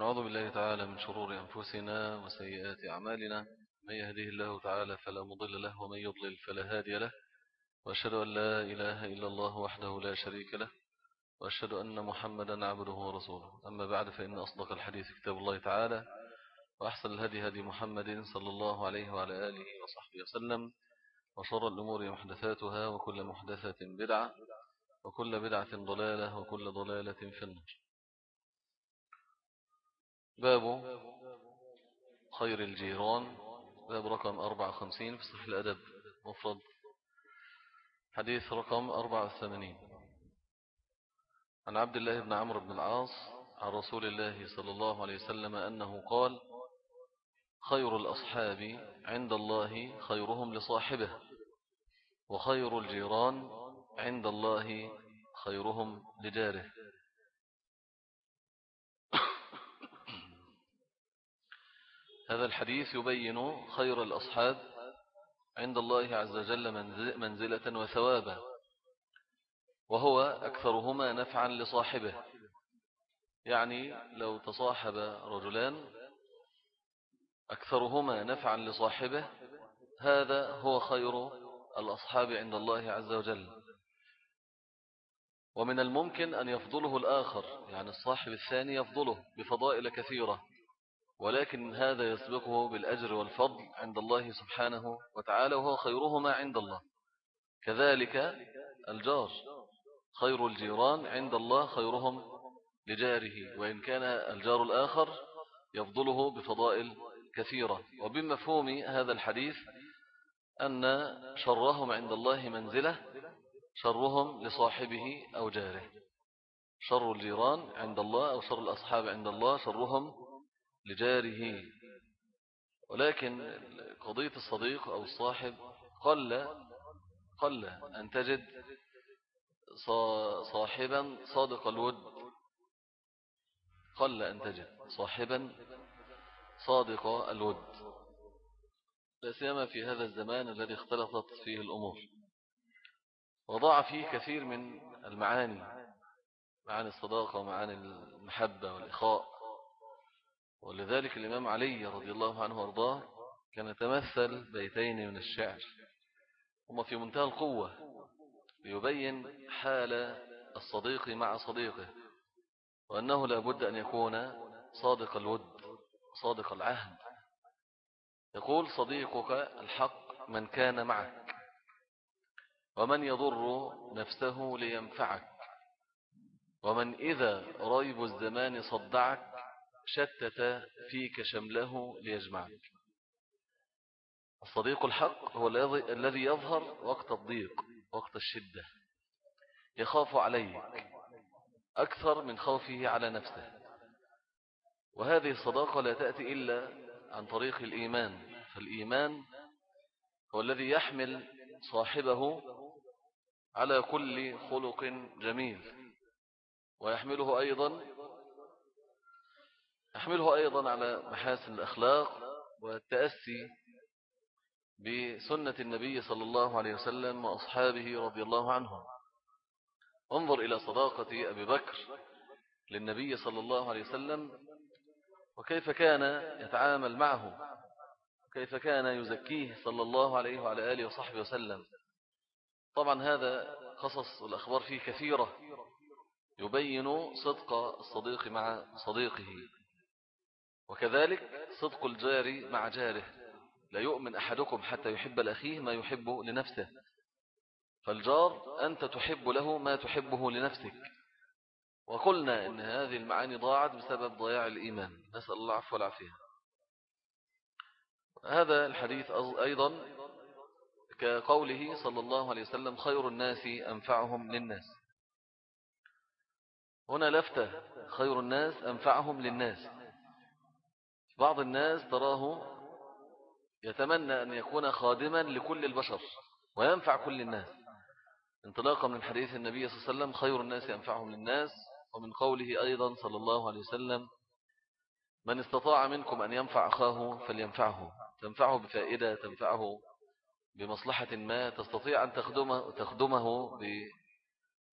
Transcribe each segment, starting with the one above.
ونعوذ بالله تعالى من شرور أنفسنا وسيئات أعمالنا. من يهديه الله تعالى فلا مضل له ومن يضلل فلا هادي له. وأشهد أن لا إله إلا الله وحده لا شريك له. وأشهد أن محمدا عبده ورسوله. أما بعد فإن أصدق الحديث كتاب الله تعالى وأحسن الهدي هدي محمد صلى الله عليه وعلى آله وصحبه وسلم وشر الأمور محدثاتها وكل محدثة بدعة وكل بدعة ضلالة وكل ضلالة في النار. باب خير الجيران. باب رقم 54 في صحيح الأدب. مفرد. حديث رقم 84 عن عبد الله بن عمرو بن العاص عن رسول الله صلى الله عليه وسلم أنه قال خير الأصحاب عند الله خيرهم لصاحبه وخير الجيران عند الله خيرهم لجاره. هذا الحديث يبين خير الأصحاب عند الله عز وجل منزلة وثوابا وهو أكثرهما نفعا لصاحبه. يعني لو تصاحب رجلان أكثرهما نفعا لصاحبه هذا هو خير الأصحاب عند الله عز وجل. ومن الممكن أن يفضله الآخر يعني الصاحب الثاني يفضله بفضائل كثيرة. ولكن هذا يسبقه بالأجر والفضل عند الله سبحانه وتعالى وهو خيرهما عند الله. كذلك الجار خير الجيران عند الله خيرهم لجاره وإن كان الجار الآخر يفضله بفضائل كثيرة. وبمفهوم هذا الحديث أن شرهم عند الله منزلة شرهم لصاحبه أو جاره. شر الجيران عند الله أو شر الأصحاب عند الله شرهم لجاره. ولكن قضية الصديق أو الصاحب قل قل أن تجد صاحبا صادق الود. قل أن تجد صاحبا صادق الود. لا سيما في هذا الزمان الذي اختلطت فيه الأمور. وضع فيه كثير من المعاني معاني الصداقة ومعاني المحبة والإخاء. ولذلك الإمام علي رضي الله عنه وأرضاه كان يتمثل بيتين من الشعر هما في منتهى القوة ليبين حال الصديق مع صديقه وأنه لا بد أن يكون صادق الود صادق العهد. يقول صديقك الحق من كان معك ومن يضر نفسه لينفعك ومن إذا ريب الزمان صدعك شتت فيك شمله ليجمعك. الصديق الحق هو الذي يظهر وقت الضيق وقت الشدة. يخاف عليك أكثر من خوفه على نفسه. وهذه الصداقة لا تأتي إلا عن طريق الإيمان. فالإيمان هو الذي يحمل صاحبه على كل خلق جميل. ويحمله أيضا يحمله أيضا على محاسن الأخلاق والتأسي بسنة النبي صلى الله عليه وسلم وأصحابه رضي الله عنهم. انظر إلى صداقة أبي بكر للنبي صلى الله عليه وسلم وكيف كان يتعامل معه كيف كان يزكيه صلى الله عليه وعلى آله وصحبه وسلم. طبعا هذا قصص الأخبار فيه كثيرة يبين صدق الصديق مع صديقه. وكذلك صدق الجار مع جاره. لا يؤمن أحدكم حتى يحب لأخيه ما يحب لنفسه. فالجار أنت تحب له ما تحبه لنفسك. وقلنا إن هذه المعاني ضاعت بسبب ضياع الإيمان. نسأل الله عفو والعافية. هذا الحديث أيضا كقوله صلى الله عليه وسلم خير الناس أنفعهم للناس. هنا لفتة خير الناس أنفعهم للناس. بعض الناس تراه يتمنى أن يكون خادما لكل البشر وينفع كل الناس. انطلاقا من حديث النبي صلى الله عليه وسلم خير الناس أنفعهم للناس. ومن قوله أيضا صلى الله عليه وسلم من استطاع منكم أن ينفع أخاه فلينفعه. تنفعه بفائدة تنفعه بمصلحة ما. تستطيع أن تخدمه, تخدمه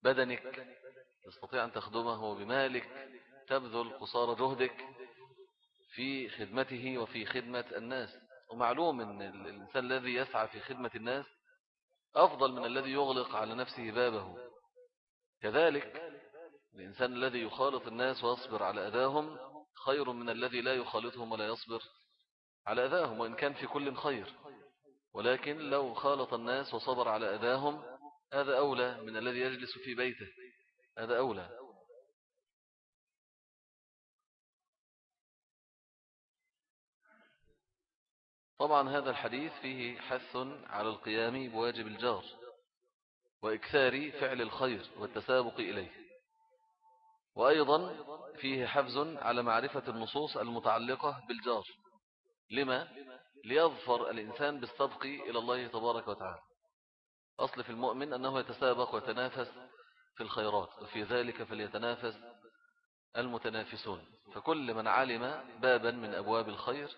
ببدنك. تستطيع أن تخدمه بمالك. تبذل قصار جهدك. في خدمته وفي خدمة الناس. ومعلوم أن الإنسان الذي يسعى في خدمة الناس أفضل من الذي يغلق على نفسه بابه. كذلك الإنسان الذي يخالط الناس ويصبر على أذاهم خير من الذي لا يخالطهم ولا يصبر على أذاهم وإن كان في كل خير. ولكن لو خالط الناس وصبر على أذاهم هذا أولى من الذي يجلس في بيته. هذا أولى. طبعا هذا الحديث فيه حث على القيام بواجب الجار وإكثار فعل الخير والتسابق إليه. وأيضا فيه حفز على معرفة النصوص المتعلقة بالجار. لما؟ ليظفر الإنسان بالسبق إلى الله تبارك وتعالى. أصل في المؤمن أنه يتسابق ويتنافس في الخيرات وفي ذلك فليتنافس المتنافسون. فكل من علم بابا من أبواب الخير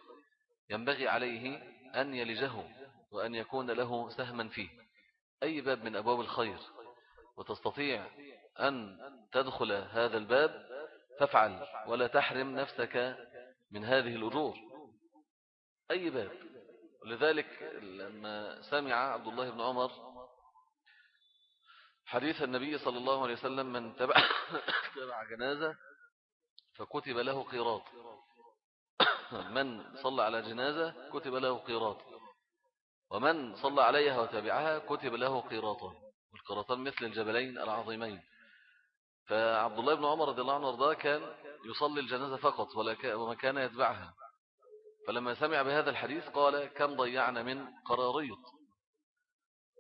ينبغي عليه أن يلجه وأن يكون له سهما فيه. أي باب من أبواب الخير. وتستطيع أن تدخل هذا الباب فافعل ولا تحرم نفسك من هذه الأجور. أي باب. لذلك لما سمع عبد الله بن عمر حديث النبي صلى الله عليه وسلم من تبع, جنازة فكتب له قيراط. من صلى على جنازة كتب له قيراط. ومن صلى عليها وتابعها كتب له قيراطا والقيراطان مثل الجبلين العظيمين. فعبد الله بن عمر رضي الله عنه وارضاه كان يصلي الجنازة فقط وما كان يتبعها. فلما سمع بهذا الحديث قال كم ضيعنا من قراريط.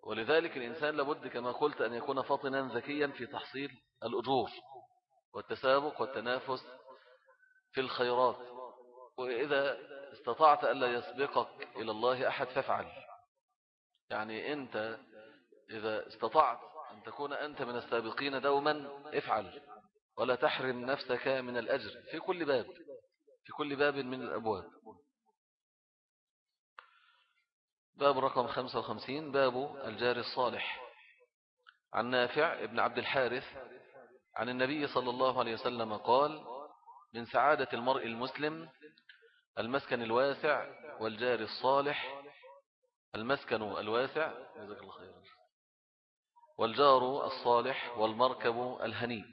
ولذلك الإنسان لابد كما قلت أن يكون فاطنا ذكيا في تحصيل الأجور والتسابق والتنافس في الخيرات. وإذا استطعت ألا يسبقك إلى الله أحد فافعل. يعني أنت إذا استطعت أن تكون أنت من السابقين دوما افعل ولا تحرم نفسك من الأجر في كل باب في كل باب من الأبواب. باب رقم 55 باب الجار الصالح. عن نافع ابن عبد الحارث عن النبي صلى الله عليه وسلم قال من سعادة المرء المسلم المسكن الواسع والجار الصالح. المسكن الواسع جزاك الله خيرا. والجار الصالح والمركب الهني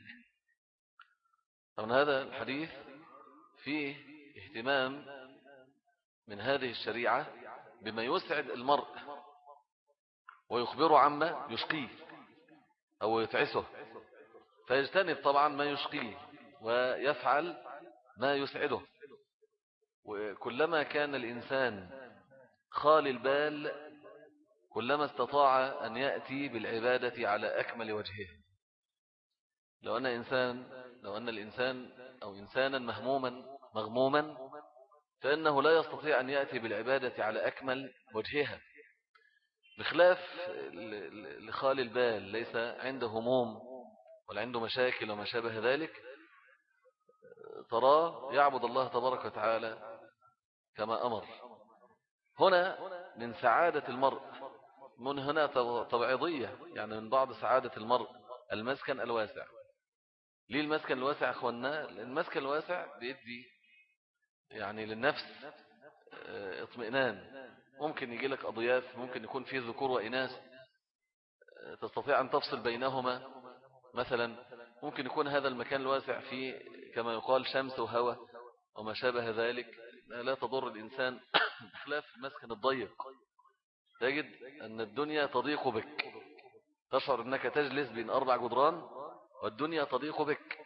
طبعا هذا الحديث فيه اهتمام من هذه الشريعة بما يسعد المرء ويخبره عما يشقيه أو يتعسه. فيجتنب طبعا ما يشقيه ويفعل ما يسعده. وكلما كان الإنسان خال البال كلما استطاع أن يأتي بالعبادة على أكمل وجهه. لو أن إنسان لو أن الإنسان أو إنسانا مهموما مغموما فإنه لا يستطيع أن يأتي بالعبادة على أكمل وجهها. بخلاف لخال البال ليس عنده هموم ولا عنده مشاكل وما شابه ذلك تراه يعبد الله تبارك وتعالى كما أمر. هنا من سعادة المرء من هنا طبعضية يعني من بعض سعادة المرء المسكن الواسع. ليه المسكن الواسع أخوانا؟ المسكن الواسع بيدي يعني للنفس آه، اطمئنان. ممكن يجي لك أضياف ممكن يكون فيه ذكور وإناث آه، تستطيع أن تفصل بينهما. مثلا ممكن يكون هذا المكان الواسع فيه كما يقال شمس وهواء وما شابه ذلك. لا تضر الإنسان بخلاف المسكن الضيق. تجد أن الدنيا تضيق بك. تشعر أنك تجلس بين أربع جدران والدنيا تضيق بك.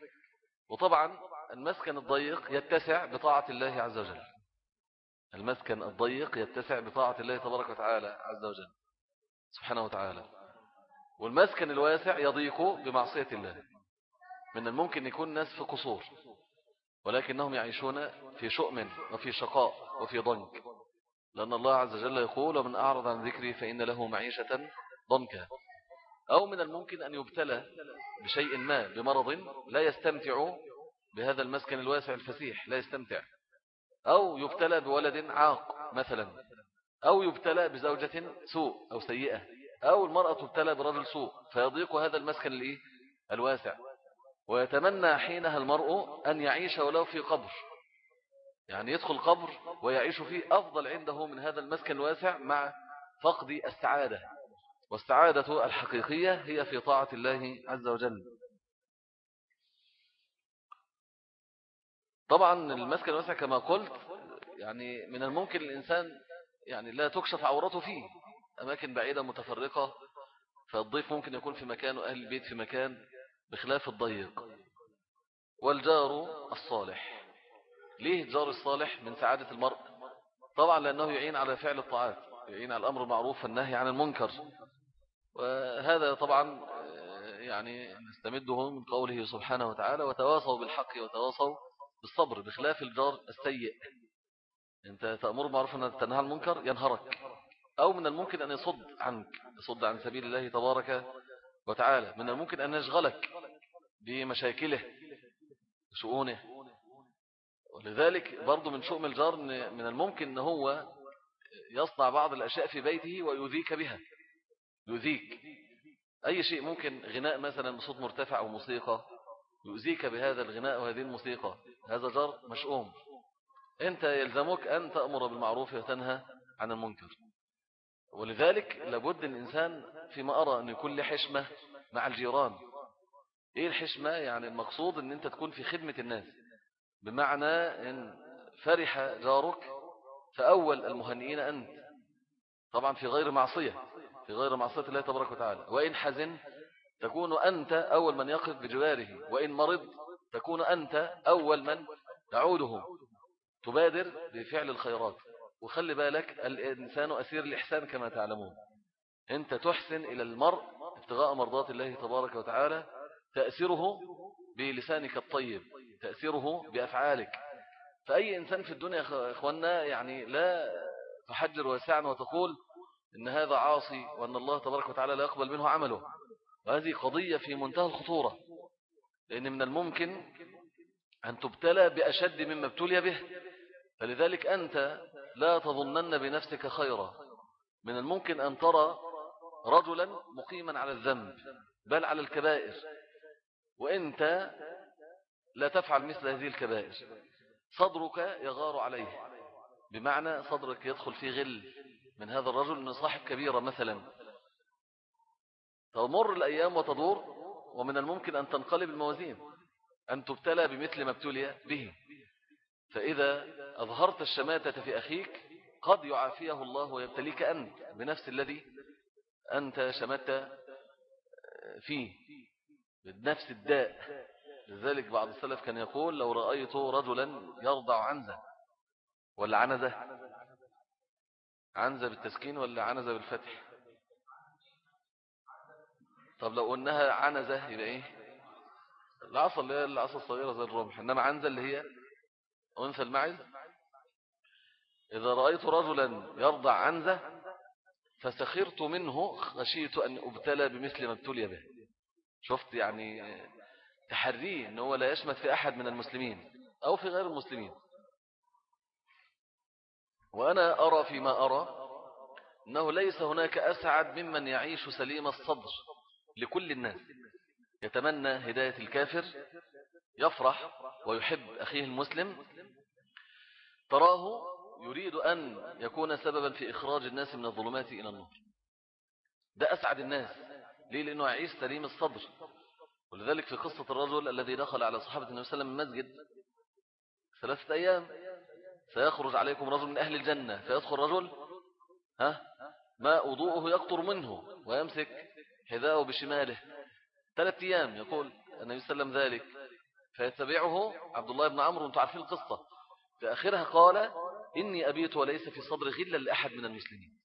وطبعا المسكن الضيق يتسع بطاعة الله عز وجل. المسكن الضيق يتسع بطاعة الله تبارك وتعالى عز وجل. سبحانه وتعالى. والمسكن الواسع يضيق بمعصية الله. من الممكن يكون الناس في قصور. ولكنهم يعيشون في شؤم وفي شقاء وفي ضنك. لأن الله عز وجل يقول ومن أعرض عن ذكري فإن له معيشة ضنكا. أو من الممكن أن يبتلى بشيء ما بمرض لا يستمتع بهذا المسكن الواسع الفسيح لا يستمتع. أو يبتلى بولد عاق مثلا. أو يبتلى بزوجة سوء أو سيئة. أو المرأة تبتلى برجل سوء فيضيق هذا المسكن الواسع. ويتمنى حينها المرء أن يعيش ولو في قبر. يعني يدخل قبر ويعيش فيه أفضل عنده من هذا المسكن الواسع مع فقد السعادة. والسعادة الحقيقية هي في طاعة الله عز وجل. طبعا المسكن الواسع كما قلت يعني من الممكن الإنسان يعني لا تكشف عورته فيه. أماكن بعيدة متفرقة فالضيف ممكن يكون في مكان وأهل البيت في مكان. بخلاف الضيق. والجار الصالح. ليه الجار الصالح من سعادة المرء؟ طبعا لأنه يعين على فعل الطاعات يعين على الأمر المعروف والنهي عن المنكر. وهذا طبعا يعني نستمده من قوله سبحانه وتعالى وتواصوا بالحق وتواصوا بالصبر بخلاف الجار السيء. أنت تأمر معروف أن تنهى المنكر ينهرك. أو من الممكن أن يصد عنك يصد عن سبيل الله تبارك وتعالى من الممكن أن يشغلك بمشاكله شؤونه ولذلك برضو من شؤم الجار من الممكن أن هو يصنع بعض الأشياء في بيته ويذيك بها. يذيك أي شيء ممكن غناء مثلا بصوت مرتفع أو موسيقى يؤذيك بهذا الغناء وهذه الموسيقى. هذا جار مشؤوم. أنت يلزمك أن تأمر بالمعروف وتنهى عن المنكر. ولذلك لابد الإنسان فيما أرى أن يكون له حشمة مع الجيران. إيه الحشمة؟ يعني المقصود أن أنت تكون في خدمة الناس. بمعنى أن فرح جارك فأول المهنئين أنت. طبعا في غير معصية في غير معصية الله تبارك وتعالى. وإن حزن تكون أنت أول من يقف بجواره. وإن مرض تكون أنت أول من تعوده. تبادر بفعل الخيرات. وخلي بالك الإنسان أسير الإحسان كما تعلمون. أنت تحسن إلى المرء ابتغاء مرضات الله تبارك وتعالى تأثيره بلسانك الطيب تأثيره بأفعالك. فأي إنسان في الدنيا يا أخوانا يعني لا تحجر واسعا وتقول إن هذا عاصي وأن الله تبارك وتعالى لا يقبل منه عمله. وهذه قضية في منتهى الخطورة. لأن من الممكن أن تبتلى بأشد مما ابتلي به. فلذلك أنت لا تظنن بنفسك خيرا. من الممكن أن ترى رجلا مقيما على الذنب بل على الكبائر. وإنت لا تفعل مثل هذه الكبائر. صدرك يغار عليه. بمعنى صدرك يدخل في غل من هذا الرجل من صاحب كبيرة مثلا. تمر الأيام وتدور ومن الممكن أن تنقلب الموازين أن تبتلى بمثل ما ابتلي به. فإذا أظهرت الشماتة في أخيك قد يعافيه الله ويبتليك أنت بنفس الذي أنت شمت فيه. بنفس الداء. لذلك بعض السلف كان يقول لو رأيت رجلا يرضع عنزة ولا عنزة؟ عنزة بالتسكين ولا عنزة بالفتح؟ طب لو قلناها عنزة يبقى إيه؟ العصا اللي هي العصا الصغيرة زي الرمح إنما عنزة اللي هي أنثى المعز؟ إذا رأيت رجلا يرضع عنزة فسخرت منه خشيت أن أبتلى بمثل ما ابتلي به. شفت يعني تحريه أنه هو لا يشمت في أحد من المسلمين أو في غير المسلمين. وأنا أرى فيما أرى أنه ليس هناك أسعد ممن يعيش سليم الصدر لكل الناس. يتمنى هداية الكافر يفرح ويحب أخيه المسلم. تراه يريد أن يكون سببا في إخراج الناس من الظلمات إلى النور. ده أسعد الناس. ليه؟ لأنه يعيش سليم الصدر ولذلك في قصة الرجل الذي دخل على صحابة النبي صلى الله عليه وسلم المسجد ثلاثة أيام سيخرج عليكم رجل من أهل الجنة. فيدخل رجل ها؟ ما وضوءه يقطر منه ويمسك حذاءه بشماله. ثلاثة أيام يقول النبي صلى الله عليه وسلم ذلك. فيتبعه عبد الله بن عمرو. وأنتم عارفين القصة. في آخرها قال إني أبيت وليس في صدري غلا لأحد من المسلمين.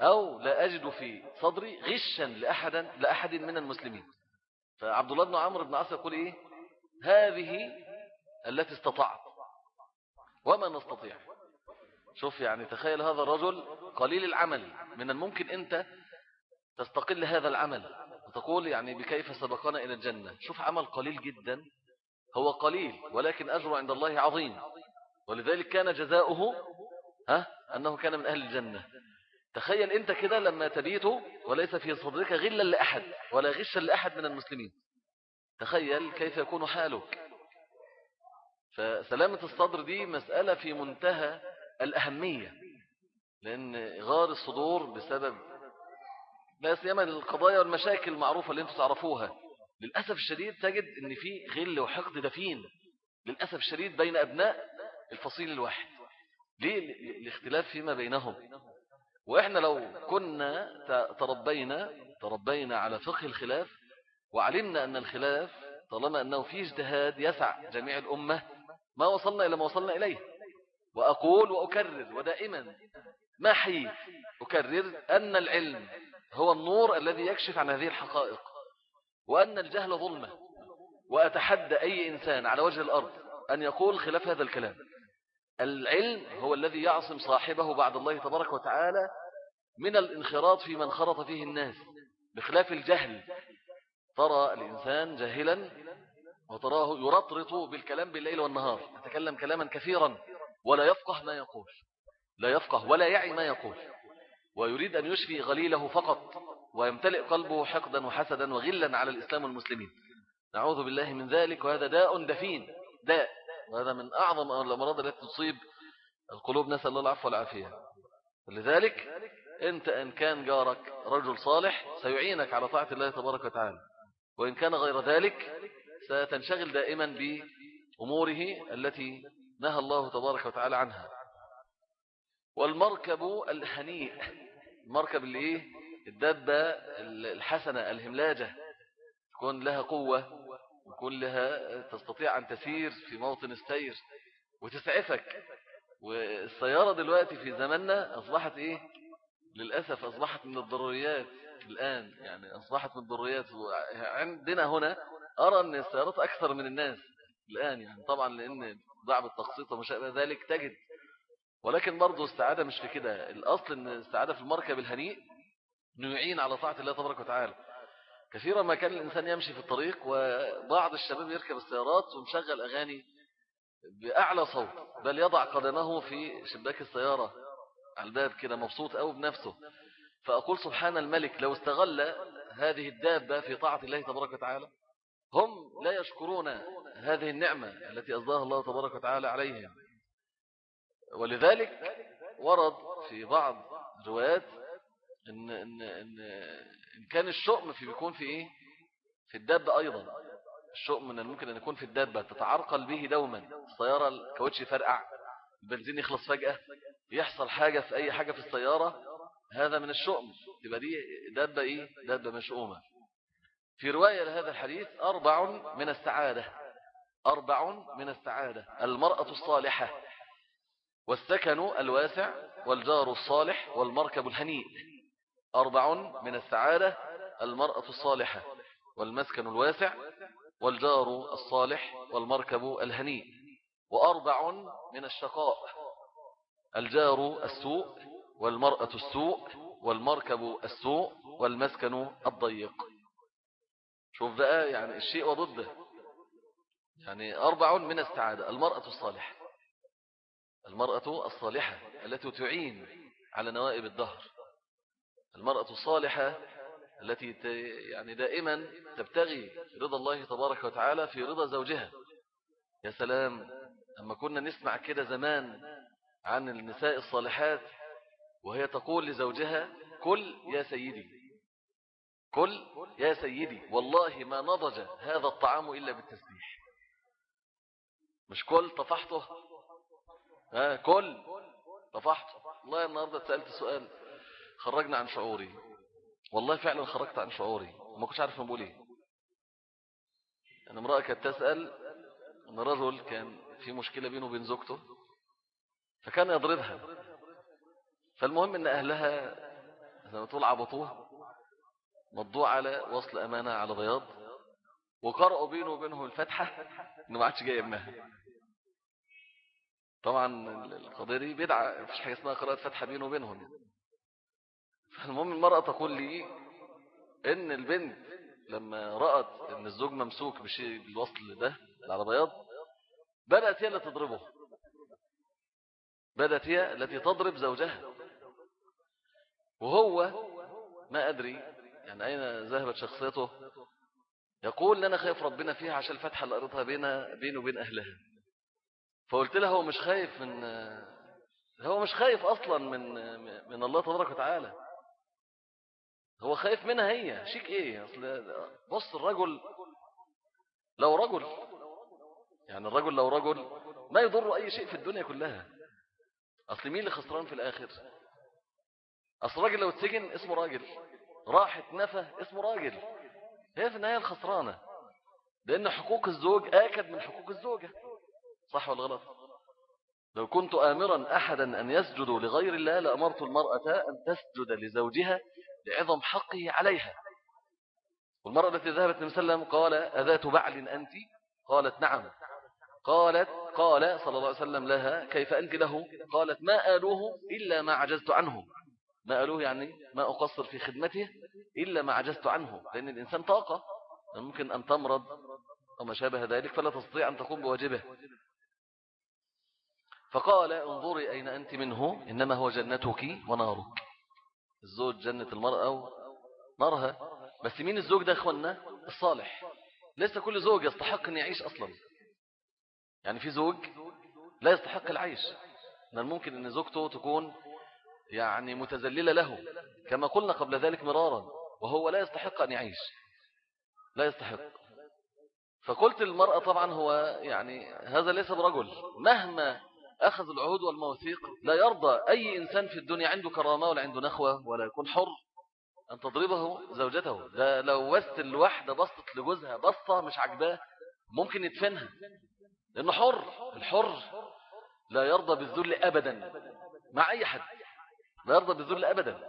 أو لا أجد في صدري غشا لأحد, لأحد من المسلمين. فعبد الله بن عمرو بن عاص يقول إيه؟ هذه التي استطعت. وما نستطيع؟ شوف يعني تخيل هذا الرجل قليل العمل. من الممكن أنت تستقل هذا العمل وتقول يعني بكيف سبقنا إلى الجنة. شوف عمل قليل جدا. هو قليل ولكن أجر عند الله عظيم. ولذلك كان جزاؤه ها؟ أنه كان من أهل الجنة. تخيل أنت كده لما تبيت وليس في صدرك غلا لأحد ولا غشا لأحد من المسلمين. تخيل كيف يكون حالك. فسلامة الصدر دي مسألة في منتهى الأهمية لأن غار الصدور بسبب لا سيما القضايا والمشاكل المعروفة اللي أنتم تعرفوها. للأسف الشديد تجد إن في غل وحقد دفين. للأسف الشديد بين أبناء الفصيل الواحد. ليه الاختلاف فيما بينهم؟ وإحنا لو كنا تربينا تربينا على فقه الخلاف وعلمنا أن الخلاف طالما أنه فيه اجتهاد يسع جميع الأمة ما وصلنا إلى ما وصلنا إليه. وأقول وأكرر ودائما ما حيث أكرر أن العلم هو النور الذي يكشف عن هذه الحقائق وأن الجهل ظلمة. وأتحدى أي إنسان على وجه الأرض أن يقول خلاف هذا الكلام. العلم هو الذي يعصم صاحبه بعد الله تبارك وتعالى من الانخراط في من خرط فيه الناس بخلاف الجهل. ترى الإنسان جاهلا وتراه يرطرط بالكلام بالليل والنهار يتكلم كلاما كثيرا ولا يفقه ما يقول لا يفقه ولا يعي ما يقول ويريد أن يشفي غليله فقط ويمتلئ قلبه حقدا وحسدا وغلا على الإسلام والمسلمين. نعوذ بالله من ذلك وهذا داء دفين داء. وهذا من أعظم الأمراض التي تصيب القلوب نسأل الله العفو والعافية. لذلك أنت إن كان جارك رجل صالح سيعينك على طاعة الله تبارك وتعالى وإن كان غير ذلك ستنشغل دائما بأموره التي نهى الله تبارك وتعالى عنها. والمركب الهنيء المركب اللي إيه؟ الدابة الحسنة الهملاجة تكون لها قوة ويكون لها تستطيع أن تسير في موطن السير وتسعفك. والسيارة دلوقتي في زماننا أصبحت إيه؟ للأسف أصبحت من الضروريات الآن. يعني أصبحت من الضروريات. عندنا هنا أرى أن السيارات أكثر من الناس الآن. يعني طبعا لأن ضعب التقسيط وما شابه ذلك تجد. ولكن برضو السعادة مش في كده. الأصل أن السعادة في المركب الهنيء أنه يعين على طاعة الله تبارك وتعالى. كثيرا ما كان الإنسان يمشي في الطريق وبعض الشباب يركب السيارات ومشغل أغاني بأعلى صوت بل يضع قدمه في شباك السيارة على الباب كده مبسوط أو بنفسه. فأقول سبحان الملك لو استغل هذه الدابة في طاعة الله تبارك وتعالى هم لا يشكرون هذه النعمة التي أصداها الله تبارك وتعالى عليهم. ولذلك ورد في بعض روايات إن, إن, إن, إن كان الشؤم في بيكون في إيه؟ في الدابة أيضا. الشؤم من الممكن أن يكون في الدابة تتعرقل به دوما. السيارة الكاوتش يفرقع البنزين يخلص فجأة يحصل حاجة في أي حاجة في السيارة هذا من الشؤم. تبقى دي دابة إيه؟ دابة مشؤومة. في رواية لهذا الحديث أربع من السعادة. أربع من السعادة. المرأة الصالحة. والسكن الواسع والجار الصالح والمركب الهنيء. أربع من السعادة المرأة الصالحة والمسكن الواسع والجار الصالح والمركب الهنيء. وأربع من الشقاء الجار السوء والمرأة السوء والمركب السوء والمسكن الضيق. شوف بقى يعني الشيء وضده. يعني أربع من السعادة المرأة الصالحة. المرأة الصالحة التي تعين على نوائب الدهر. المرأة الصالحة التي يعني دائما تبتغي رضا الله تبارك وتعالى في رضا زوجها. يا سلام أما كنا نسمع كده زمان عن النساء الصالحات وهي تقول لزوجها كل يا سيدي كل يا سيدي والله ما نضج هذا الطعام إلا بالتسبيح. مش كل طفحته؟ ها كل طفحته. والله النهاردة سألت سؤال خرجنا عن شعوري. والله فعلا خرجت عن شعوري. وما كنتش عارف بقول إيه. أنا امرأة كانت تسأل أن رجل كان في مشكلة بينه وبين زوجته فكان يضربها. فالمهم أن أهلها زي ما تقول عبطوه مضوع على وصل أمانة على بياض وقرأوا بينه وبينه الفتحة إنه ما عادش جاي ابنها. طبعا القضية دي بدعة مفيش حاجة اسمها قراءة فتحة بينه وبينهم. فالمهم المرأة تقول لي إن البنت لما رأت إن الزوج ممسوك بشيء بالوصل ده على بياض بدأت هي اللي تضربه. بدأت هي التي تضرب زوجها. وهو ما أدري يعني أين ذهبت شخصيته. يقول أنا خايف ربنا فيها عشان الفتحة اللي قريتها بينه وبين أهلها. فقلت له هو مش خايف من هو مش خايف أصلا من من الله تبارك وتعالى. هو خايف منها هي. شيك إيه؟ أصل بص الرجل لو رجل يعني الرجل لو رجل ما يضر أي شيء في الدنيا كلها. أصل مين اللي خسران في الآخر؟ أصل راجل لو اتسجن اسمه راجل. راحت نفى اسمه راجل. هي في النهاية الخسرانة. لأن حقوق الزوج آكد من حقوق الزوجة. صح ولا غلط؟ لو كنت آمرا أحدا أن يسجد لغير الله لأمرت المرأة أن تسجد لزوجها لعظم حقه عليها. والمرأة التي ذهبت وسلم قال أذات بعل أنت؟ قالت نعم. قالت قال صلى الله عليه وسلم لها كيف أنت له؟ قالت ما آلوه إلا ما عجزت عنه ما آلوه يعني ما أقصر في خدمته إلا ما عجزت عنه لأن الإنسان طاقة. ممكن أن تمرض وما شابه ذلك فلا تستطيع أن تقوم بواجبه. فقال انظري أين أنت منه إنما هو جنتك ونارك. الزوج جنة المرأة ونارها بس مين الزوج ده أخوانا الصالح. ليس كل زوج يستحق أن يعيش أصلا. يعني في زوج لا يستحق العيش. من الممكن أن زوجته تكون يعني متزللة له كما قلنا قبل ذلك مرارا وهو لا يستحق أن يعيش. لا يستحق. فقلت للمرأة طبعا هو يعني هذا ليس برجل. مهما أخذ العهود والمواثيق. لا يرضى أي إنسان في الدنيا عنده كرامة ولا عنده نخوة ولا يكون حر. أن تضربه زوجته. ده لو وست الواحدة بسطت لجوزها بسطة مش عجباه ممكن يدفنها. لأنه حر. الحر لا يرضى بالذل أبدا مع أي حد. لا يرضى بالذل أبدا.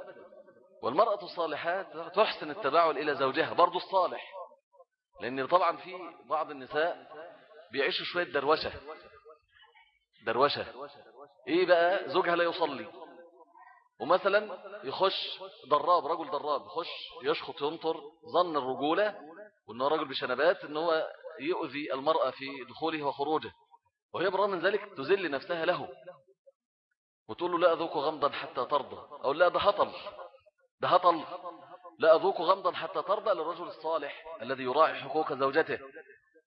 والمرأة الصالحات تحسن التباعل إلى زوجها برضو الصالح. لأن طبعا في بعض النساء بيعيشوا شوية دروشة. دروشة. إيه بقى؟ زوجها لا يصلي. ومثلا يخش ضراب رجل ضراب يخش يشخط ينطر ظن الرجولة وأنه رجل بشنبات أنه يؤذي المرأة في دخوله وخروجه. وهي برغم من ذلك تزل نفسها له. وتقول له لا أذوق غمضا حتى ترضى. أو لا ده هطل. ده هطل. لا أذوق غمضا حتى ترضى للرجل الصالح الذي يراعي حقوق زوجته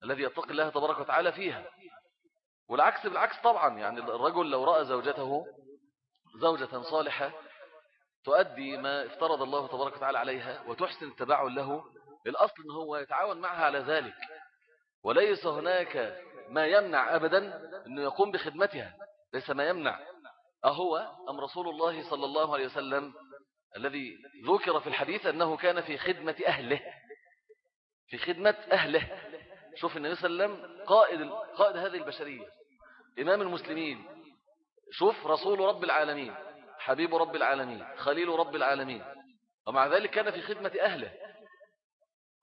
الذي يتقي الله تبارك وتعالى فيها. والعكس بالعكس طبعا يعني الرجل لو رأى زوجته زوجة صالحة تؤدي ما افترض الله تبارك وتعالى عليها وتحسن التباعل له الأصل أنه هو يتعاون معها على ذلك. وليس هناك ما يمنع أبدا أنه يقوم بخدمتها. ليس ما يمنع. أهو أم رسول الله صلى الله عليه وسلم الذي ذكر في الحديث أنه كان في خدمة أهله في خدمة أهله. شوف النبي صلى الله عليه وسلم قائد, قائد هذه البشرية. إمام المسلمين. شوف رسول رب العالمين حبيب رب العالمين خليل رب العالمين. ومع ذلك كان في خدمة أهله.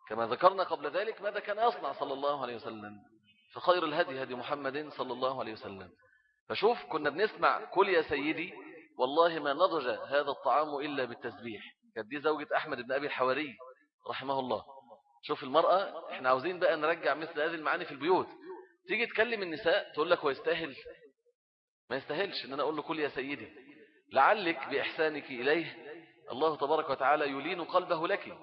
كما ذكرنا قبل ذلك ماذا كان يصنع صلى الله عليه وسلم. فخير الهدي هدي محمد صلى الله عليه وسلم. فشوف كنا بنسمع كل يا سيدي والله ما نضج هذا الطعام إلا بالتسبيح. كانت دي زوجة أحمد بن أبي الحواري رحمه الله. شوف المرأة إحنا عاوزين بقى نرجع مثل هذه المعاني في البيوت. تيجي تكلم النساء تقول لك هو يستاهل؟ ما يستاهلش إن أنا أقول له كل يا سيدي. لعلك بإحسانك إليه الله تبارك وتعالى يلين قلبه لك.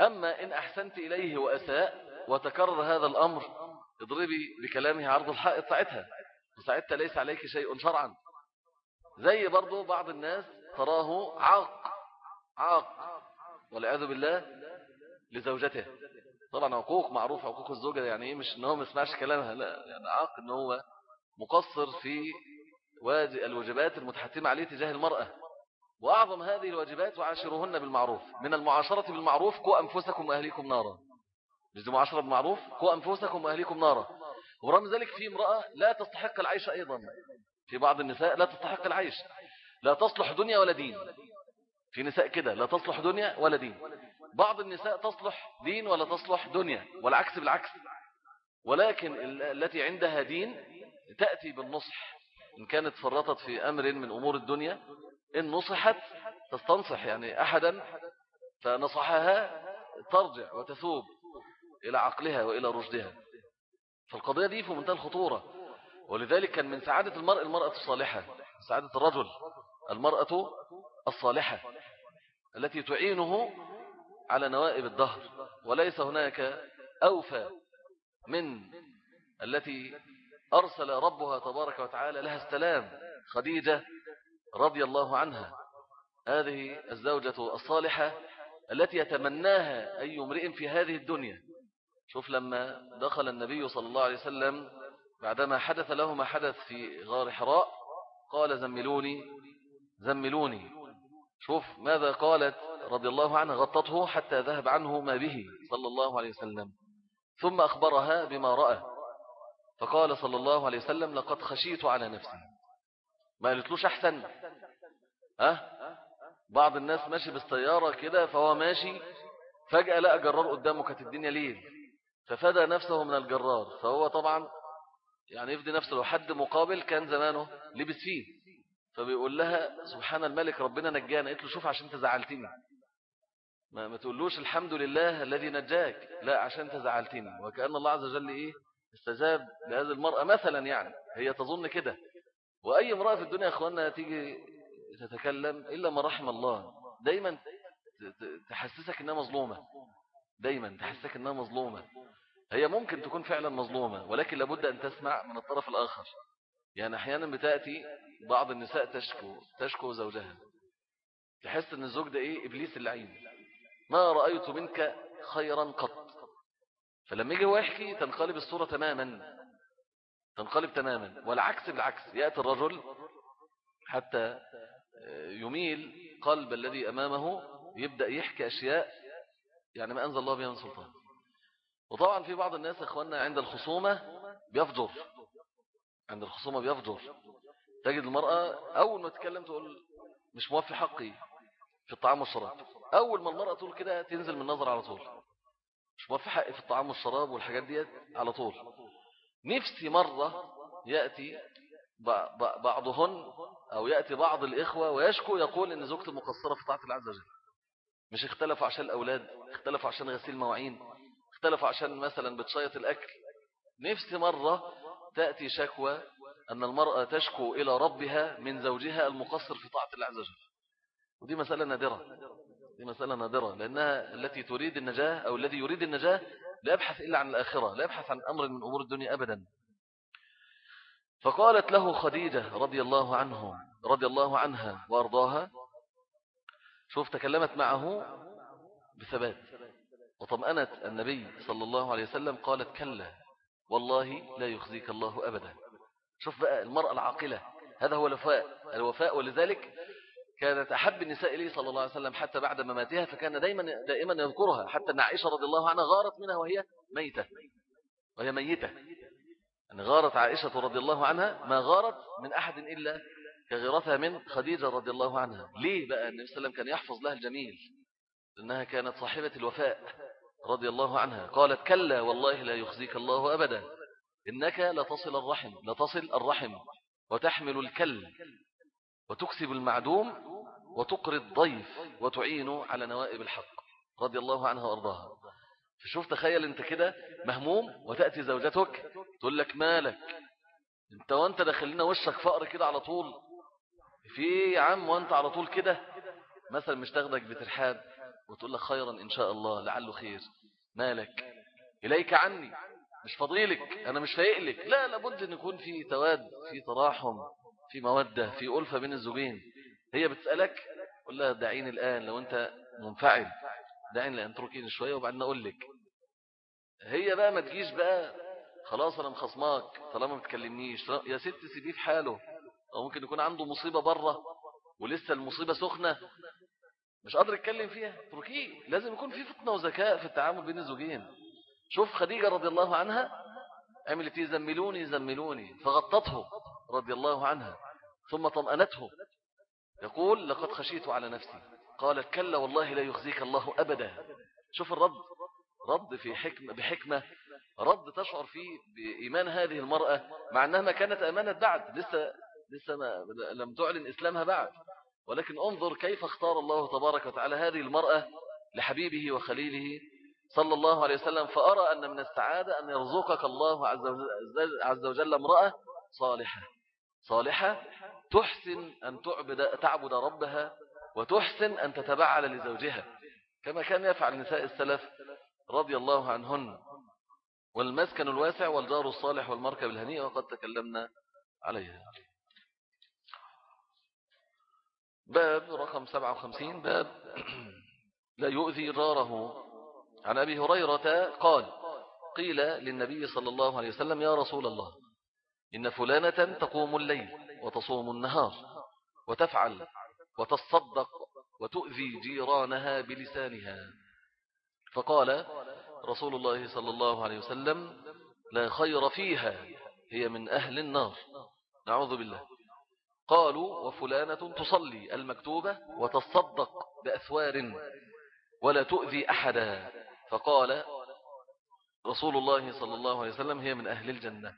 أما إن أحسنت إليه وأساء وتكرر هذا الأمر اضربي بكلامه عرض الحائط ساعتها. وساعتها ليس عليك شيء شرعا. زي برضو بعض الناس تراه عاق عاق. والعياذ بالله لزوجته. طبعا عقوق معروف عقوق الزوجة يعني إيه مش إن هو ما يسمعش كلامها لا يعني عاق إن هو مقصر في الواجبات المتحتمة عليه تجاه المرأة. وأعظم هذه الواجبات وعاشروهن بالمعروف. من المعاشرة بالمعروف كو أنفسكم وأهليكم نارا. مش دي معاشرة بالمعروف؟ كو أنفسكم وأهليكم نارا. ورغم ذلك في امرأة لا تستحق العيش أيضا. في بعض النساء لا تستحق العيش. لا تصلح دنيا ولا دين. في نساء كده لا تصلح دنيا ولا دين. بعض النساء تصلح دين ولا تصلح دنيا والعكس بالعكس. ولكن التي عندها دين تأتي بالنصح. إن كانت فرطت في أمر من أمور الدنيا إن نصحت تستنصح يعني أحدا فنصحها ترجع وتثوب إلى عقلها وإلى رشدها. فالقضية دي في منتهى الخطورة. ولذلك كان من سعادة المرء المرأة الصالحة سعادة الرجل. المرأة الصالحة التي تعينه على نوائب الدهر وليس هناك أوفى من التي أرسل ربها تبارك وتعالى لها السلام خديجة رضي الله عنها. هذه الزوجة الصالحة التي يتمناها أي امرئ في هذه الدنيا. شوف لما دخل النبي صلى الله عليه وسلم بعدما حدث له ما حدث في غار حراء قال زملوني زملوني. شوف ماذا قالت رضي الله عنها غطته حتى ذهب عنه ما به صلى الله عليه وسلم. ثم أخبرها بما رأى. فقال صلى الله عليه وسلم لقد خشيت على نفسي. ما قالتلوش أحسن؟ ها؟ بعض الناس ماشي بالسيارة كده فهو ماشي فجأة لقى جرار قدامه كانت الدنيا ليل. ففدى نفسه من الجرار. فهو طبعا يعني يفدي نفسه لو حد مقابل كان زمانه لبس فيه. فبيقول لها سبحان الملك ربنا نجانا. قلت له شوف عشان تزعلتني ما, ما تقولوش الحمد لله الذي نجاك. لا عشان تزعلتني وكأن الله عز وجل إيه؟ استجاب لهذه المرأة مثلا يعني. هي تظن كده. وأي امرأة في الدنيا يا أخواننا تيجي تتكلم إلا ما رحم الله. دايما تحسسك أنها مظلومة. دايما تحسسك أنها مظلومة. هي ممكن تكون فعلا مظلومة ولكن لابد أن تسمع من الطرف الآخر. يعني أحيانا بتأتي بعض النساء تشكو تشكو زوجها. تحس أن الزوج ده إيه؟ إبليس اللعين. ما رأيت منك خيرا قط. فلما يجي هو يحكي تنقلب الصورة تماما. تنقلب تماما. والعكس بالعكس. يأتي الرجل حتى يميل قلب الذي أمامه يبدأ يحكي أشياء يعني ما أنزل الله بها من سلطان. وطبعا في بعض الناس أخواننا عند الخصومة بيفجر. عند الخصومة بيفجر تجد المرأة أول ما تتكلم تقول مش موفي حقي في الطعام والشراب. أول ما المرأة تقول كده تنزل من النظر على طول. مش موفي حقي في الطعام والشراب والحاجات دي على طول. نفسي مرة يأتي بعضهن أو يأتي بعض الإخوة ويشكو يقول إن زوجته مقصرة في طاعة الله عز وجل. مش اختلفوا عشان الأولاد اختلفوا عشان غسيل مواعين اختلفوا عشان مثلا بتشيط الأكل. نفس مرة تأتي شكوى أن المرأة تشكو إلى ربها من زوجها المقصر في طاعة الله عز وجل. ودي مسألة نادرة. دي مسألة نادرة. لأنها التي تريد النجاة أو الذي يريد النجاة لا يبحث إلا عن الآخرة لا يبحث عن أمر من أمور الدنيا أبدا. فقالت له خديجة رضي الله عنه رضي الله عنها وأرضاها شوف تكلمت معه بثبات وطمأنت النبي صلى الله عليه وسلم قالت كلا. والله لا يخزيك الله أبدا. شوف بقى المرأة العاقلة هذا هو الوفاء. الوفاء ولذلك كانت أحب النساء إليه صلى الله عليه وسلم حتى بعد مماتها فكان دائما دائما يذكرها. حتى أن عائشة رضي الله عنها غارت منها وهي ميتة. وهي ميتة. أن غارت عائشة رضي الله عنها ما غارت من أحد إلا كغيرتها من خديجة رضي الله عنها. ليه بقى؟ النبي صلى الله عليه وسلم كان يحفظ لها الجميل لأنها كانت صاحبة الوفاء. رضي الله عنها قالت كلا والله لا يخزيك الله أبدا. إنك لتصل الرحم لتصل الرحم وتحمل الكل وتكسب المعدوم وتقري الضيف وتعين على نوائب الحق. رضي الله عنها وأرضاها. فشوف تخيل أنت كده مهموم وتأتي زوجتك تقول لك مالك؟ أنت وأنت داخلنا وشك فقر كده على طول. في يا عم وأنت على طول كده؟ مثلا مش تاخدك بترحاب. وتقول لك خيرا إن شاء الله لعله خير. مالك؟ إليك عني. مش فضيلك أنا مش فايقلك لا لابد أن يكون في تواد في تراحم في مودة في ألفة بين الزوجين. هي بتسألك قل لها دعيني الآن لو أنت منفعل. دعيني لأن تركيني شوية وبعدين أقول لك. هي بقى ما تجيش بقى خلاص أنا مخصماك طالما ما يا ست سيبيه في حاله. أو ممكن يكون عنده مصيبة بره ولسه المصيبة سخنة. مش قادر يتكلم فيها. اتركيه لازم يكون في فطنة وذكاء في التعامل بين الزوجين. شوف خديجة رضي الله عنها. عملت إيه؟ زملوني زملوني. فغطته رضي الله عنها. ثم طمأنته. يقول لقد خشيت على نفسي. قالت كلا والله لا يخزيك الله أبدا. شوف الرد. رد في حكمة بحكمة. رد تشعر فيه بإيمان هذه المرأة مع أنها ما كانت أمانة بعد. لسه, لسه ما لم تعلن إسلامها بعد. ولكن انظر كيف اختار الله تبارك وتعالى هذه المرأة لحبيبه وخليله صلى الله عليه وسلم فأرى أن من السعادة أن يرزقك الله عز وجل امرأة صالحة. صالحة تحسن أن تعبد, تعبد ربها وتحسن أن تتبعل لزوجها كما كان يفعل نساء السلف رضي الله عنهن. والمسكن الواسع والدار الصالح والمركب الهنيء وقد تكلمنا عليها. باب رقم 57 باب لا يؤذي جاره عن أبي هريرة قال قيل للنبي صلى الله عليه وسلم يا رسول الله إن فلانة تقوم الليل وتصوم النهار وتفعل وتصدق وتؤذي جيرانها بلسانها. فقال رسول الله صلى الله عليه وسلم لا خير فيها هي من أهل النار. نعوذ بالله. قالوا وفلانة تصلي المكتوبة وتصدق بأثوار ولا تؤذي أحدا. فقال رسول الله صلى الله عليه وسلم هي من أهل الجنة.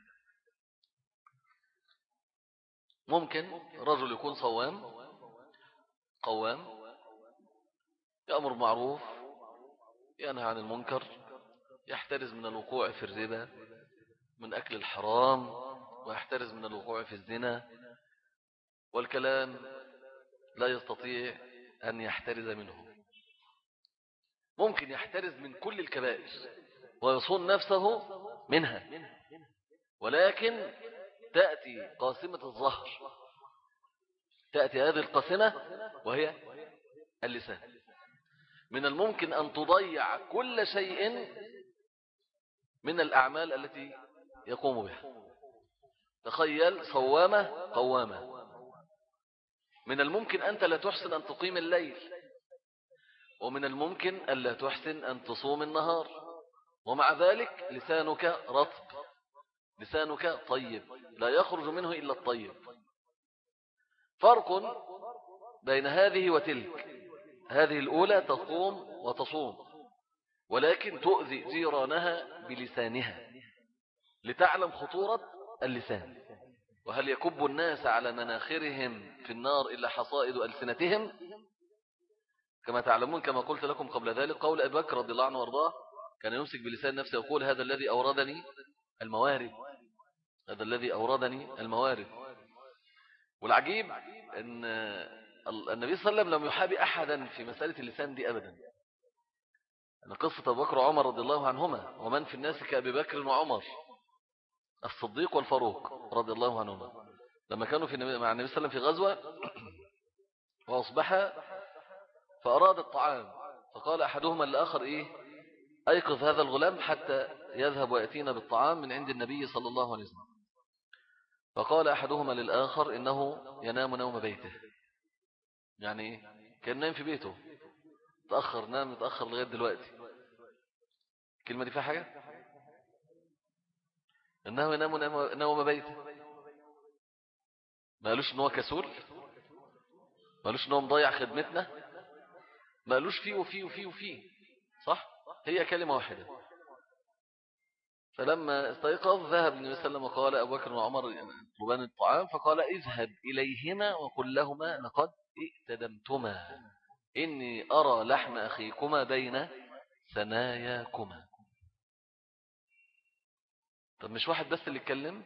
ممكن رجل يكون صوام قوام يأمر معروف ينهى عن المنكر يحترز من الوقوع في الربا من أكل الحرام ويحترز من الوقوع في الزنا. والكلام لا يستطيع أن يحترز منه. ممكن يحترز من كل الكبائر ويصون نفسه منها. ولكن تأتي قاسمة الظهر. تأتي هذه القاسمة وهي اللسان. من الممكن أن تضيع كل شيء من الأعمال التي يقوم بها. تخيل صوامة قوامة. من الممكن أنت لا تحسن أن تقيم الليل ومن الممكن ألا تحسن أن تصوم النهار ومع ذلك لسانك رطب لسانك طيب لا يخرج منه إلا الطيب. فرق بين هذه وتلك هذه الأولى تقوم وتصوم ولكن تؤذي جيرانها بلسانها لتعلم خطورة اللسان. وهل يكب الناس على مناخرهم في النار إلا حصائد ألسنتهم؟ كما تعلمون كما قلت لكم قبل ذلك قول أبي بكر رضي الله عنه وأرضاه كان يمسك بلسان نفسه يقول هذا الذي أوردني الموارد. هذا الذي أوردني الموارد. والعجيب أن النبي صلى الله عليه وسلم لم يحابي أحدا في مسألة اللسان دي أبدا. أن قصة أبو بكر وعمر رضي الله عنهما ومن في الناس كأبي بكر وعمر؟ الصديق والفاروق رضي الله عنهما. لما كانوا في مع النبي صلى الله عليه وسلم في غزوة وأصبح فأراد الطعام فقال أحدهما الآخر إيه؟ أيقظ هذا الغلام حتى يذهب ويأتينا بالطعام من عند النبي صلى الله عليه وسلم. فقال أحدهما للآخر إنه ينام نوم بيته. يعني كان نايم في بيته. تأخر نام متأخر لغاية دلوقتي. الكلمة دي فيها حاجة؟ إنه ينام نوم بيته ما قالوش إن هو كسول؟ ما قالوش إن هو مضيع خدمتنا؟ ما قالوش فيه وفيه وفيه وفيه. صح؟ هي كلمة واحدة. فلما استيقظ ذهب النبي صلى الله عليه وسلم وقال أبو بكر وعمر يطلبان الطعام فقال اذهب إليهما وقل لهما لقد ائتدمتما. إني أرى لحم أخيكما بين ثناياكما. طب مش واحد بس اللي اتكلم؟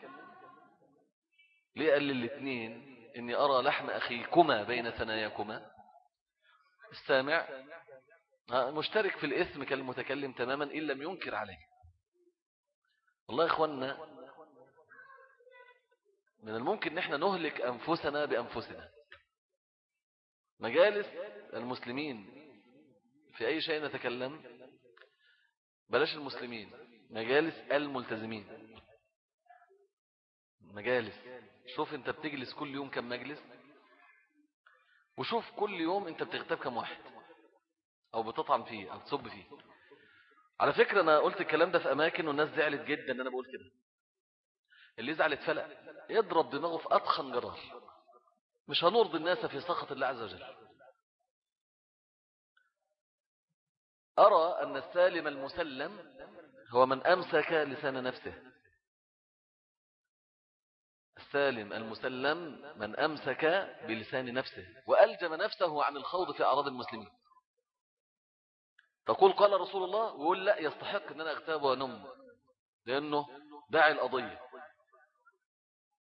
ليه قال للاثنين إني أرى لحم أخيكما بين ثناياكما؟ السامع مشترك في الإثم كالمتكلم تماما إن لم ينكر عليه. والله يا إخوانا من الممكن إن إحنا نهلك أنفسنا بأنفسنا. مجالس المسلمين في أي شيء نتكلم؟ بلاش المسلمين مجالس الملتزمين. مجالس. شوف انت بتجلس كل يوم كم مجلس. وشوف كل يوم انت بتغتاب كم واحد. أو بتطعم فيه أو تصب فيه. على فكرة أنا قلت الكلام ده في أماكن والناس زعلت جدا إن أنا بقول كده. اللي زعلت فلق يضرب دماغه في اطخن جرار. مش هنرضي الناس في سخط الله عز وجل. أرى أن السالم المسلم هو من أمسك لسان نفسه. السالم المسلم من أمسك بلسان نفسه وألجم نفسه عن الخوض في أعراض المسلمين. تقول قال رسول الله ويقول لا يستحق أن أنا أغتاب ونم لأنه داعي القضية.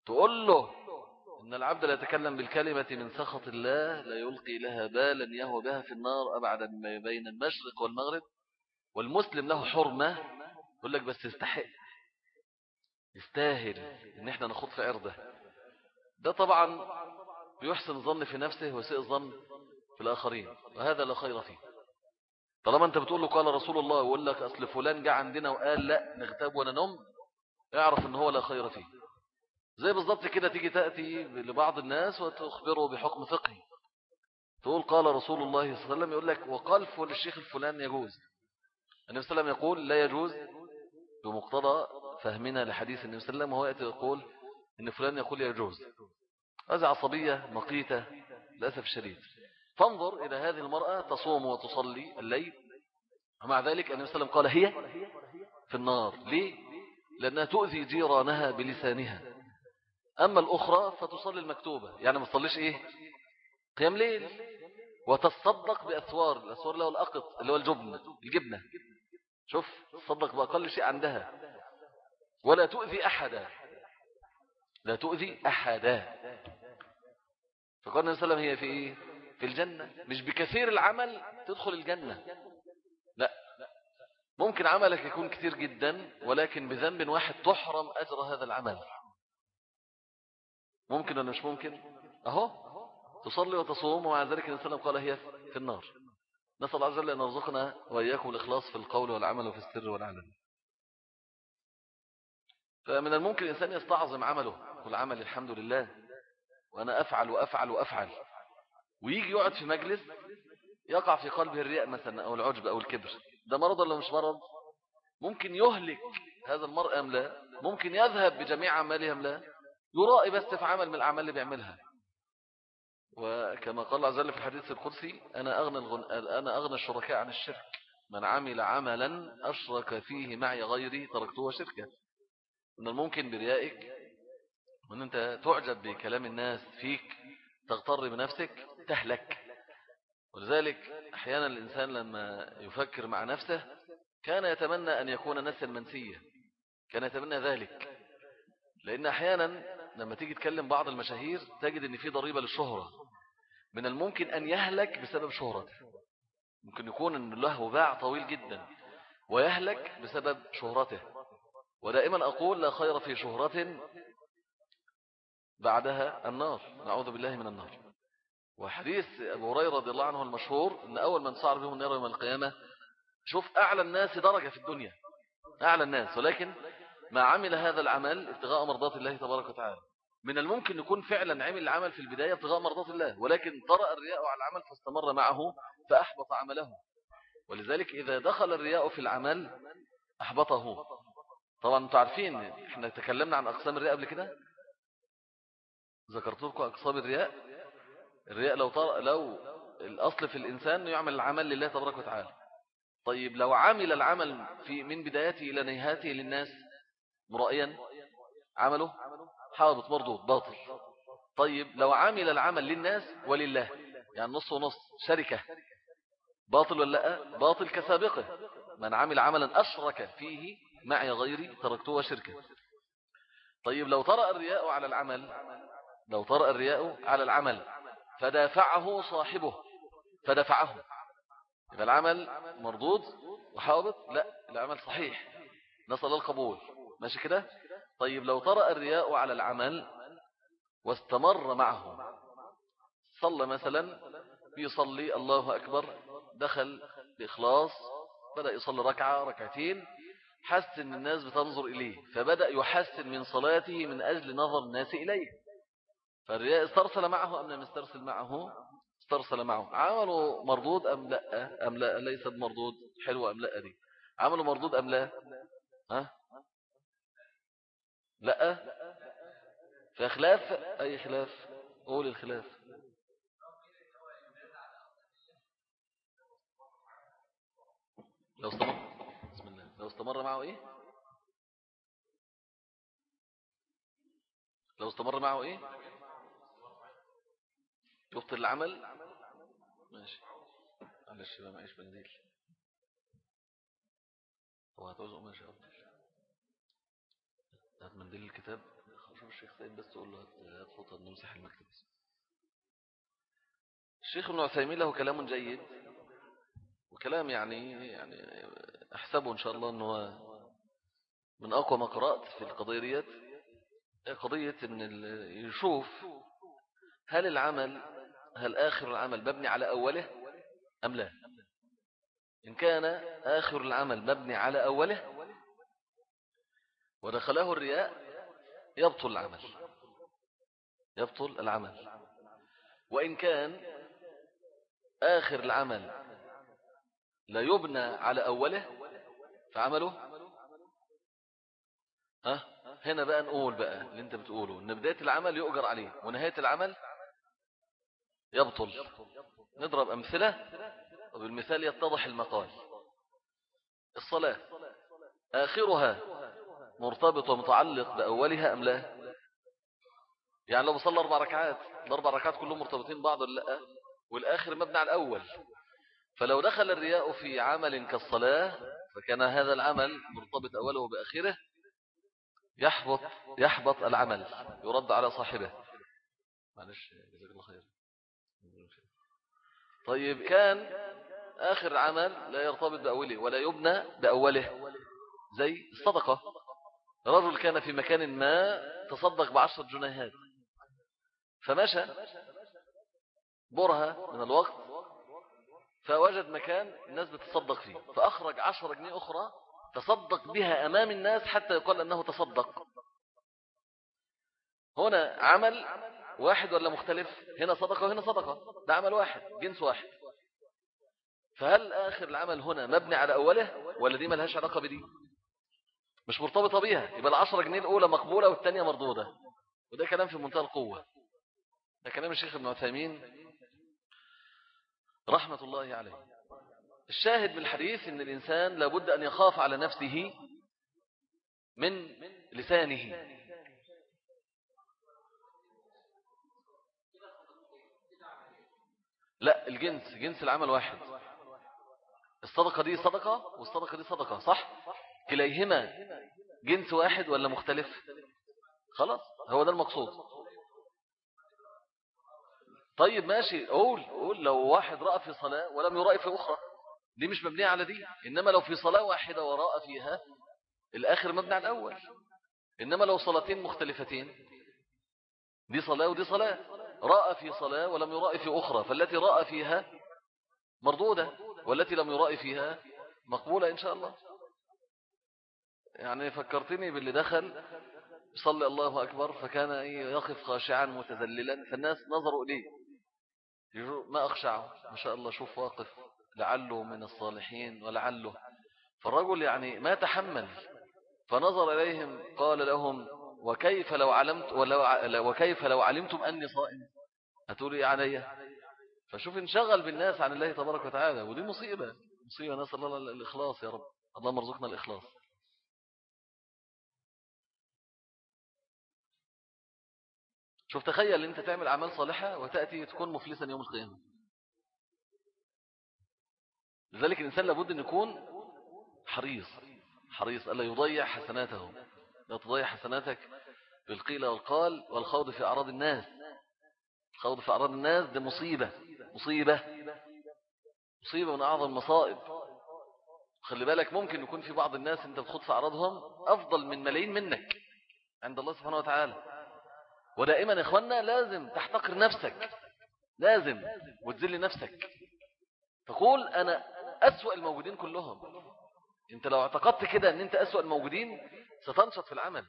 تقول له إن العبد لا يتكلم بالكلمة من سخط الله لا يلقي لها بالا يهوى بها في النار أبعد ما بين المشرق والمغرب والمسلم له حرمة يقول لك بس يستحق. يستاهل إن إحنا نخوض في عرضه. ده طبعا بيحسن الظن في نفسه وسيء الظن في الآخرين وهذا لا خير فيه. طالما أنت بتقول له قال رسول الله ويقول لك أصل فلان جاء عندنا وقال لا نغتاب وننم اعرف إن هو لا خير فيه. زي بالضبط كده تيجي تأتي لبعض الناس وتخبره بحكم فقهي. تقول قال رسول الله صلى الله عليه وسلم يقول لك وقال الشيخ الفلان يجوز. النبي صلى الله عليه وسلم يقول لا يجوز بمقتضى فهمنا لحديث النبي صلى الله عليه وسلم وهو يأتي يقول إن فلان يقول يجوز. هذه عصبية مقيتة للأسف الشديد. فانظر إلى هذه المرأة تصوم وتصلي الليل. ومع ذلك النبي صلى الله عليه وسلم قال هي في النار. ليه؟ لأنها تؤذي جيرانها بلسانها. أما الأخرى فتصلي المكتوبة. يعني ما تصليش إيه؟ قيام ليل. وتصدق بأسوار. الأسوار اللي هو الأقط اللي هو الجبنة الجبنة. شوف تصدق بأقل شيء عندها. ولا تؤذي أحدا. لا تؤذي أحدا. فقال النبي صلى الله عليه وسلم هي في إيه؟ في الجنة. مش بكثير العمل تدخل الجنة. لا. ممكن عملك يكون كثير جدا ولكن بذنب واحد تحرم أجر هذا العمل. ممكن ولا مش ممكن؟ أهو. تصلي وتصوم ومع ذلك النبي صلى الله عليه وسلم قال هي في النار. نسأل الله عز وجل أن يرزقنا وإياكم الإخلاص في القول والعمل وفي السر والعلن. فمن الممكن الإنسان يستعظم عمله والعمل الحمد لله وأنا أفعل وأفعل وأفعل. ويجي يقعد في مجلس يقع في قلبه الرياء مثلا أو العجب أو الكبر. ده مرض ولا مش مرض؟ ممكن يهلك هذا المرء أم لا؟ ممكن يذهب بجميع عماله أم لا؟ يرائي بس في عمل من الأعمال اللي بيعملها. وكما قال عز وجل في الحديث القدسي أنا أغنى, الغن... أنا أغنى الشركاء عن الشرك. من عمل عملا أشرك فيه معي غيري تركته شركة من الممكن بريائك وأن أنت تعجب بكلام الناس فيك تغتر بنفسك تهلك. ولذلك أحيانا الإنسان لما يفكر مع نفسه كان يتمنى أن يكون نسيا منسيا كان يتمنى ذلك. لأن أحيانا لما تيجي تكلم بعض المشاهير تجد أن في ضريبة للشهرة. من الممكن أن يهلك بسبب شهرته. ممكن يكون أن له باع طويل جدا ويهلك بسبب شهرته. ودائما أقول لا خير في شهرة بعدها النار. نعوذ بالله من النار. وحديث أبو هريرة رضي الله عنه المشهور أن أول من صعر بهم النار يوم القيامة شوف أعلى الناس درجة في الدنيا. أعلى الناس. ولكن ما عمل هذا العمل ابتغاء مرضات الله تبارك وتعالى. من الممكن يكون فعلا عمل العمل في البداية ابتغاء مرضات الله ولكن طرأ الرياء على العمل فاستمر معه فأحبط عمله. ولذلك إذا دخل الرياء في العمل أحبطه. طبعا أنتم عارفين إحنا تكلمنا عن أقسام الرياء قبل كده؟ ذكرت لكم أقسام الرياء؟ الرياء لو طر... لو الأصل في الإنسان يعمل العمل لله تبارك وتعالى. طيب لو عمل العمل في من بدايته إلى نهايته للناس مرائيا؟ عمله؟ حابط برضه باطل. طيب لو عمل العمل للناس ولله يعني نص ونص شركة. باطل ولا لا؟ باطل كسابقه. من عمل عملا أشرك فيه معي غيري تركته وشركه طيب لو طرأ الرياء على العمل لو طرأ الرياء على العمل فدافعه صاحبه فدفعه إذا العمل مردود وحابط لا العمل صحيح. نصل القبول. ماشي كده؟ طيب لو طرأ الرياء على العمل واستمر معه. صلى مثلا بيصلي الله أكبر دخل بإخلاص بدأ يصلي ركعة ركعتين حس ان الناس بتنظر إليه فبدأ يحسن من صلاته من أجل نظر الناس إليه. فالرياء استرسل معه أم لم يسترسل معه؟ استرسل معه. عمله مردود أم لا؟ أم لا؟ ليس بمردود. حلو أم لا دي؟ عمله مردود أم لا؟ ها؟ لا؟ في خلاف؟ أي خلاف؟ قول الخلاف. لو استمر لو استمر معه إيه؟ لو استمر معه إيه؟ يبطل العمل؟ ماشي. معلش بقى معيش بنزيل هو هتوزق ماشي افضل هات منديل الكتاب. شوف الشيخ سيد بس تقول له هات فوطه نمسح المكتب. الشيخ ابن عثيمين له كلام جيد. وكلام يعني يعني أحسبه إن شاء الله إنه من أقوى ما قرأت في القضية ديت قضية أن يشوف هل العمل هل آخر العمل مبني على أوله أم لا. إن كان آخر العمل مبني على أوله ودخله الرياء يبطل العمل. يبطل العمل. وإن كان آخر العمل لا يبنى على أوله فعمله؟ ها؟ هنا بقى نقول بقى اللي انت بتقوله إن بداية العمل يؤجر عليه ونهاية العمل يبطل. نضرب أمثلة وبالمثال يتضح المقال. الصلاة آخرها مرتبط ومتعلق بأولها أم لا؟ يعني لو صلى أربع ركعات الأربع ركعات كلهم مرتبطين بعض ولا لأ؟ والآخر مبنى على الأول. فلو دخل الرياء في عمل كالصلاة فكان هذا العمل مرتبط أوله بآخره يحبط يحبط العمل يرد على صاحبه. معلش جزاك الله خير. طيب كان آخر عمل لا يرتبط بأوله ولا يبنى بأوله زي الصدقة. رجل كان في مكان ما تصدق بعشر جنيهات فمشى برهة من الوقت فوجد مكان الناس بتصدق فيه. فأخرج عشر جنيه أخرى تصدق بها أمام الناس حتى يقال أنه تصدق. هنا عمل واحد ولا مختلف؟ هنا صدقة وهنا صدقة. ده عمل واحد جنس واحد. فهل آخر العمل هنا مبني على أوله ولا دي ملهاش علاقة بدي؟ مش مرتبطة بيها. يبقى العشرة جنيه الأولى مقبولة والثانية مردودة. وده كلام في منتهى القوة. ده كلام الشيخ ابن عثيمين رحمة الله عليه. الشاهد بالحديث إن الإنسان لابد أن يخاف على نفسه من لسانه. لا الجنس جنس العمل واحد. الصدقة دي صدقة والصدقة دي صدقة صح؟ كليهما جنس واحد ولا مختلف؟ خلاص هو ده المقصود. طيب ماشي قول قول لو واحد رأى في صلاة ولم يرأي في أخرى. دي مش مبنية على دي إنما لو في صلاة واحدة ورأى فيها الآخر مبني على الأول. إنما لو صلاتين مختلفتين دي صلاة ودي صلاة. رأى في صلاة ولم يرأي في أخرى فالتي رأى فيها مردودة والتي لم يرأي فيها مقبولة إن شاء الله. يعني فكرتني باللي دخل صلى الله أكبر فكان يقف خاشعا متذللا فالناس نظروا إليه. ما أخشعه. ما شاء الله شوف واقف. لعله من الصالحين ولعله. فالرجل يعني ما تحمل. فنظر إليهم قال لهم وكيف لو علمت ولو وكيف لو علمتم أني صائم؟ إيه علي؟ فشوف انشغل بالناس عن الله تبارك وتعالى ودي مصيبة. مصيبة نسأل الله الإخلاص يا رب. الله مرزقنا الإخلاص. شوف تخيل أنت تعمل أعمال صالحة وتأتي تكون مفلسا يوم القيامة. لذلك الإنسان لابد أن يكون حريص حريص ألا يضيع حسناته. لا تضيع حسناتك بالقيل والقال والخوض في أعراض الناس. الخوض في أعراض الناس ده مصيبة مصيبة مصيبة من أعظم المصائب. خلي بالك ممكن يكون في بعض الناس أنت بتخوض في أعراضهم أفضل من ملايين منك عند الله سبحانه وتعالى. ودائما يا إخوانا لازم تحتقر نفسك لازم وتذل نفسك. تقول أنا أسوأ الموجودين كلهم. أنت لو اعتقدت كده إن أنت أسوأ الموجودين ستنشط في العمل.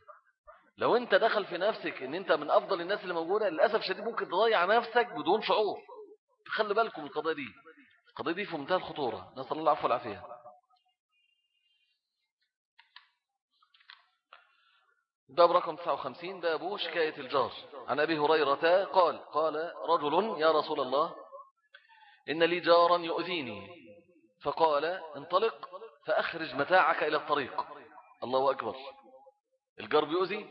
لو أنت دخل في نفسك إن أنت من أفضل الناس اللي موجودة للأسف شديد ممكن تضيع نفسك بدون شعور. خلي بالكم القضية دي. القضية دي في منتهى الخطورة. نسأل الله العفو والعافية. باب رقم 59 باب شكاية الجار. عن أبي هريرة قال قال رجل يا رسول الله إن لي جارا يؤذيني. فقال انطلق فأخرج متاعك إلى الطريق. الله أكبر. الجار بيؤذي؟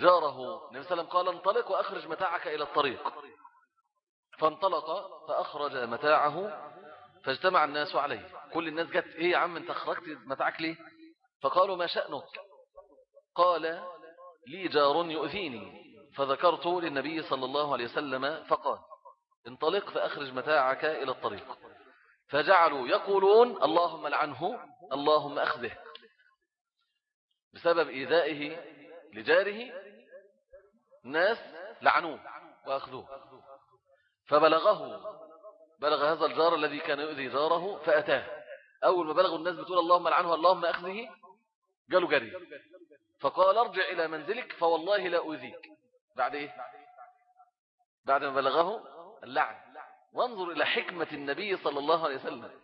جاره. النبي صلى الله عليه وسلم قال انطلق وأخرج متاعك إلى الطريق. فانطلق فأخرج متاعه فاجتمع الناس عليه. كل الناس جت إيه يا عم أنت خرجت متاعك ليه؟ فقالوا ما شأنك؟ قال لي جار يؤذيني. فذكرت للنبي صلى الله عليه وسلم فقال انطلق فأخرج متاعك إلى الطريق. فجعلوا يقولون اللهم لعنه اللهم أخذه. بسبب إيذائه لجاره الناس لعنوه وأخذوه. فبلغه بلغ هذا الجار الذي كان يؤذي جاره فأتاه. أول ما بلغوا الناس بتقول اللهم لعنه اللهم أخذه. قالوا جري فقال ارجع إلى منزلك فوالله لا أؤذيك. بعد إيه؟ بعد ما بلغه اللعن. وانظر إلى حكمة النبي صلى الله عليه وسلم.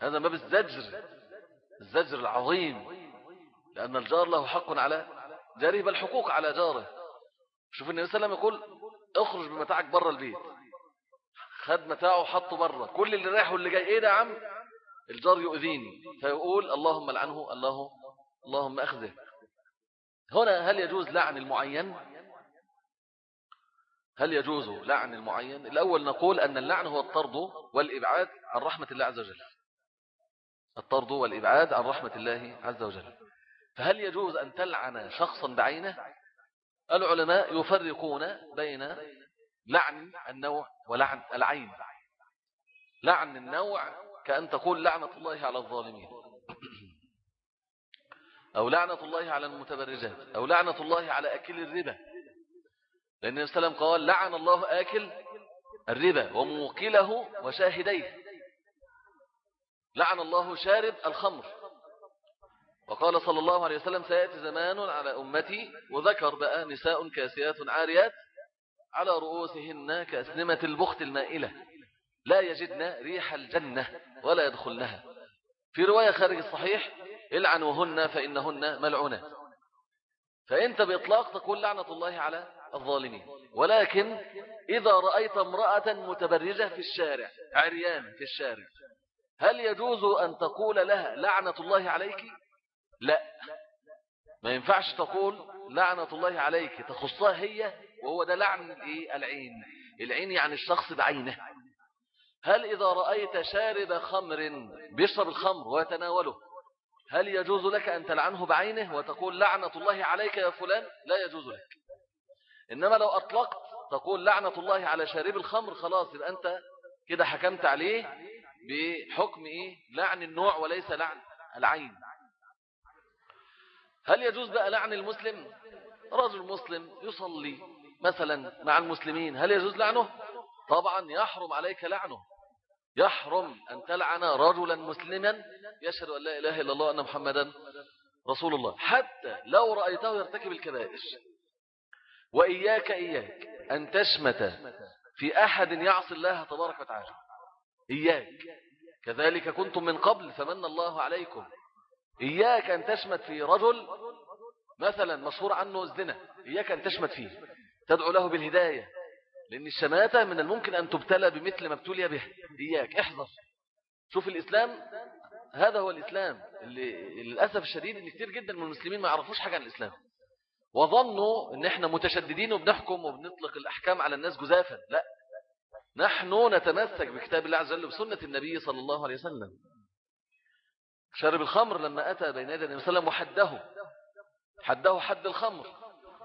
هذا باب الزجر الزجر العظيم. لأن الجار له حق على جاره بل حقوق على جاره. شوف النبي صلى الله عليه وسلم يقول اخرج بمتاعك بره البيت. خد متاعه وحطه بره كل اللي رايح واللي جاي إيه ده يا عم؟ الجار يؤذيني. فيقول اللهم لعنه الله اللهم أخذه. هنا هل يجوز لعن المعين؟ هل يجوز لعن المعين؟ الأول نقول أن اللعن هو الطرد والإبعاد عن رحمة الله عز وجل. الطرد والإبعاد عن رحمة الله عز وجل. فهل يجوز أن تلعن شخصا بعينه؟ العلماء يفرقون بين لعن النوع ولعن العين. لعن النوع كأن تقول لعنة الله على الظالمين. أو لعنة الله على المتبرجات أو لعنة الله على أكل الربا. لأن النبي صلى الله عليه وسلم قال لعن الله آكل الربا وموكله وشاهديه. لعن الله شارب الخمر. وقال صلى الله عليه وسلم سيأتي زمان على أمتي وذكر بقى نساء كاسيات عاريات على رؤوسهن كأسنمة البخت المائلة. لا يجدن ريح الجنة ولا يدخلنها. في رواية خارج الصحيح العنوهن فإنهن ملعونات فأنت بإطلاق تقول لعنة الله على الظالمين. ولكن إذا رأيت امرأة متبرجة في الشارع عريان في الشارع هل يجوز أن تقول لها لعنة الله عليك؟ لا. ما ينفعش تقول لعنة الله عليك تخصها هي وهو ده لعن العين. العين يعني الشخص بعينه. هل إذا رأيت شارب خمر بيشرب الخمر ويتناوله هل يجوز لك أن تلعنه بعينه وتقول لعنة الله عليك يا فلان؟ لا يجوز لك. إنما لو أطلقت تقول لعنة الله على شارب الخمر خلاص يبقى أنت كده حكمت عليه بحكم إيه؟ لعن النوع وليس لعن العين. هل يجوز بقى لعن المسلم؟ رجل مسلم يصلي مثلا مع المسلمين هل يجوز لعنه؟ طبعا يحرم عليك لعنه. يحرم أن تلعن رجلا مسلما. يشهد أن لا إله إلا الله أن محمدا رسول الله. حتى لو رأيته يرتكب الكبائر. وإياك إياك أن تشمت في أحد يعصي الله تبارك وتعالى. إياك. كذلك كنتم من قبل فمن الله عليكم. إياك أن تشمت في رجل مثلا مشهور عنه الزنا. إياك أن تشمت فيه. تدعو له بالهداية. لأن الشماتة من الممكن أن تبتلى بمثل ما ابتلي به. إياك احذر. شوف الإسلام هذا هو الإسلام. اللي للأسف الشديد أن كتير جدا من المسلمين ما يعرفوش حاجة عن الإسلام. وظنوا أن إحنا متشددين وبنحكم وبنطلق الأحكام على الناس جزافا. لا. نحن نتمسك بكتاب الله عز وجل وبسنة النبي صلى الله عليه وسلم. شرب الخمر لما أتى بين يدي النبي صلى الله عليه وسلم وحده. حده حد الخمر.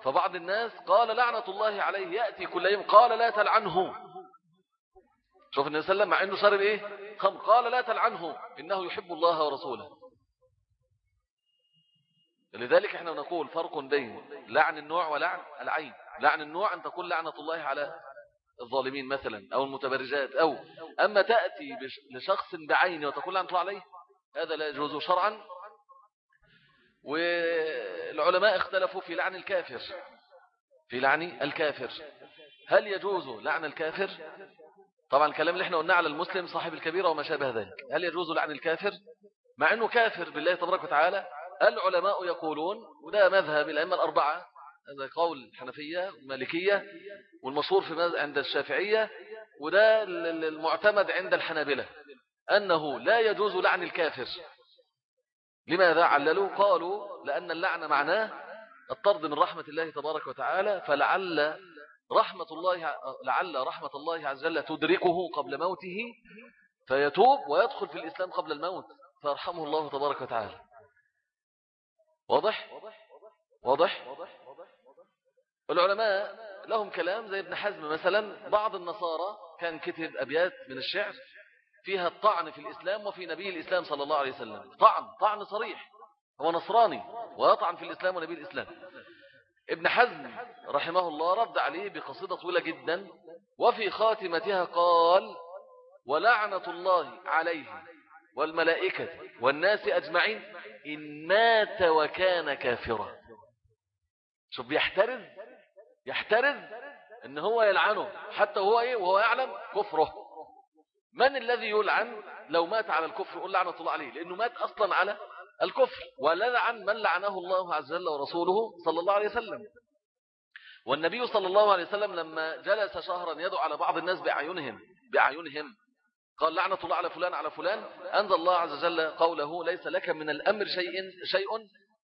فبعض الناس قال لعنة الله عليه يأتي كل يوم قال لا تلعنه. شوف النبي صلى الله عليه وسلم مع أنه شرب إيه قال لا تلعنه إنه يحب الله ورسوله. لذلك إحنا نقول فرق بين لعن النوع ولعن العين. لعن النوع أن تقول لعنة الله على الظالمين مثلا أو المتبرجات أو أما تأتي لشخص بعينه وتقول لعنة الله عليه هذا لا يجوز شرعا. والعلماء اختلفوا في لعن الكافر. في لعن الكافر. هل يجوز لعن الكافر؟ طبعا الكلام اللي إحنا قلناه على المسلم صاحب الكبيرة وما شابه ذلك. هل يجوز لعن الكافر؟ مع إنه كافر بالله تبارك وتعالى العلماء يقولون وده مذهب الأئمة الأربعة هذا قول الحنفية المالكية والمشهور في عند الشافعية وده المعتمد عند الحنابلة أنه لا يجوز لعن الكافر. لماذا عللوا قالوا لأن اللعن معناه الطرد من رحمة الله تبارك وتعالى فلعل رحمة الله لعل رحمة الله عز وجل تدركه قبل موته فيتوب ويدخل في الإسلام قبل الموت فيرحمه الله تبارك وتعالى. واضح؟ واضح؟ العلماء لهم كلام زي ابن حزم مثلا بعض النصارى كان كتب أبيات من الشعر فيها الطعن في الإسلام وفي نبي الإسلام صلى الله عليه وسلم. طعن طعن صريح. هو نصراني ويطعن في الإسلام ونبي الإسلام. ابن حزم رحمه الله رد عليه بقصيدة طويلة جدا وفي خاتمتها قال ولعنة الله عليه والملائكة والناس أجمعين إن مات وكان كافرا. شوف بيحترز يحترز إن هو يلعنه حتى هو إيه؟ وهو يعلم كفره. من الذي يلعن لو مات على الكفر؟ قل لعنة الله عليه لأنه مات أصلا على الكفر. ولعن من لعنه الله عز وجل ورسوله صلى الله عليه وسلم. والنبي صلى الله عليه وسلم لما جلس شهرا يدعو على بعض الناس بأعينهم بأعينهم قال لعنة الله على فلان على فلان أنزل الله عز وجل قوله ليس لك من الأمر شيء, شيء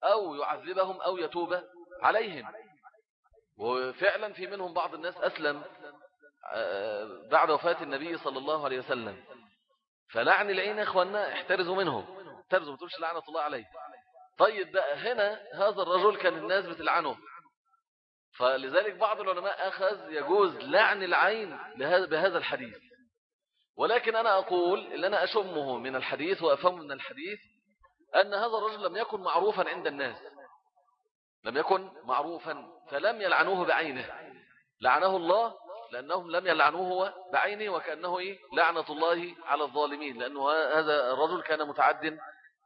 أو يعذبهم أو يتوب عليهم. وفعلا في منهم بعض الناس أسلم بعد وفاة النبي صلى الله عليه وسلم. فلعن العين إخواننا احترزوا منه احترزوا ما تقولش لعنة الله عليه طيب بقى هنا هذا الرجل كان الناس بتلعنه. فلذلك بعض العلماء أخذ يجوز لعن العين بهذا الحديث. ولكن أنا أقول اللي أنا أشمه من الحديث وأفهم من الحديث أن هذا الرجل لم يكن معروفا عند الناس. لم يكن معروفا فلم يلعنوه بعينه. لعنه الله لأنهم لم يلعنوه بعينه وكأنه إيه؟ لعنة الله على الظالمين لأنه هذا الرجل كان متعد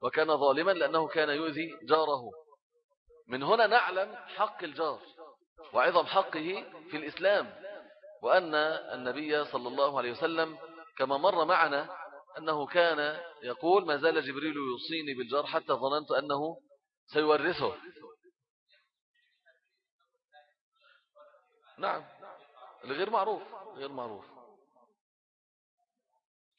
وكان ظالما لأنه كان يؤذي جاره. من هنا نعلم حق الجار وعظم حقه في الإسلام وأن النبي صلى الله عليه وسلم كما مر معنا أنه كان يقول ما زال جبريل يوصيني بالجار حتى ظننت أنه سيورثه. نعم. الغير معروف غير معروف.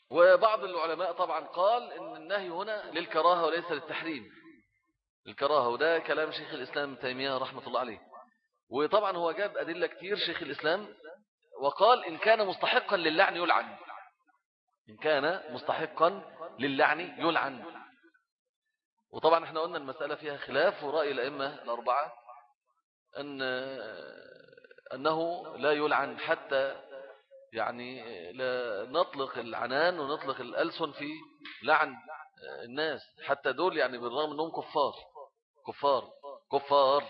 وبعض العلماء طبعا قال إن النهي هنا للكراهة وليس للتحريم. الكراهة وده كلام شيخ الإسلام تيمية رحمة الله عليه. وطبعا هو جاب أدلة كتير شيخ الإسلام وقال إن كان مستحقا للعن يلعن. إن كان مستحقا للعن يلعن. وطبعا إحنا قلنا المسألة فيها خلاف ورأي الأئمة الأربعة أن أنه لا يلعن حتى يعني لا نطلق العنان ونطلق الألسن في لعن الناس. حتى دول يعني بالرغم أنهم كفار كفار كفار.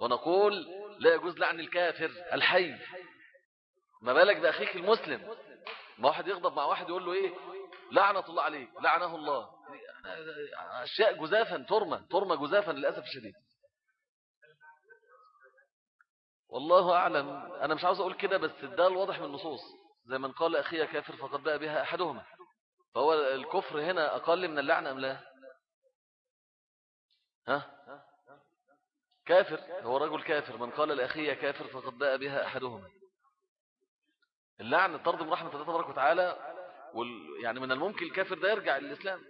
ونقول لا يجوز لعن الكافر الحي. ما بالك بأخيك المسلم؟ ما واحد يغضب مع واحد يقول له إيه؟ لعنة الله عليه لعنه الله. أشياء جزافا ترمى ترمى جزافا للأسف الشديد. والله أعلم أنا مش عاوز أقول كده بس ده الواضح من النصوص. زي من قال أخي كافر فقد بقى بها أحدهما. فهو الكفر هنا أقل من اللعنة أم لا؟ ها؟ كافر هو رجل كافر. من قال لأخي كافر فقد بقى بها أحدهما. اللعن طرد من رحمة الله تبارك وتعالى وال... يعني من الممكن الكافر ده يرجع للإسلام.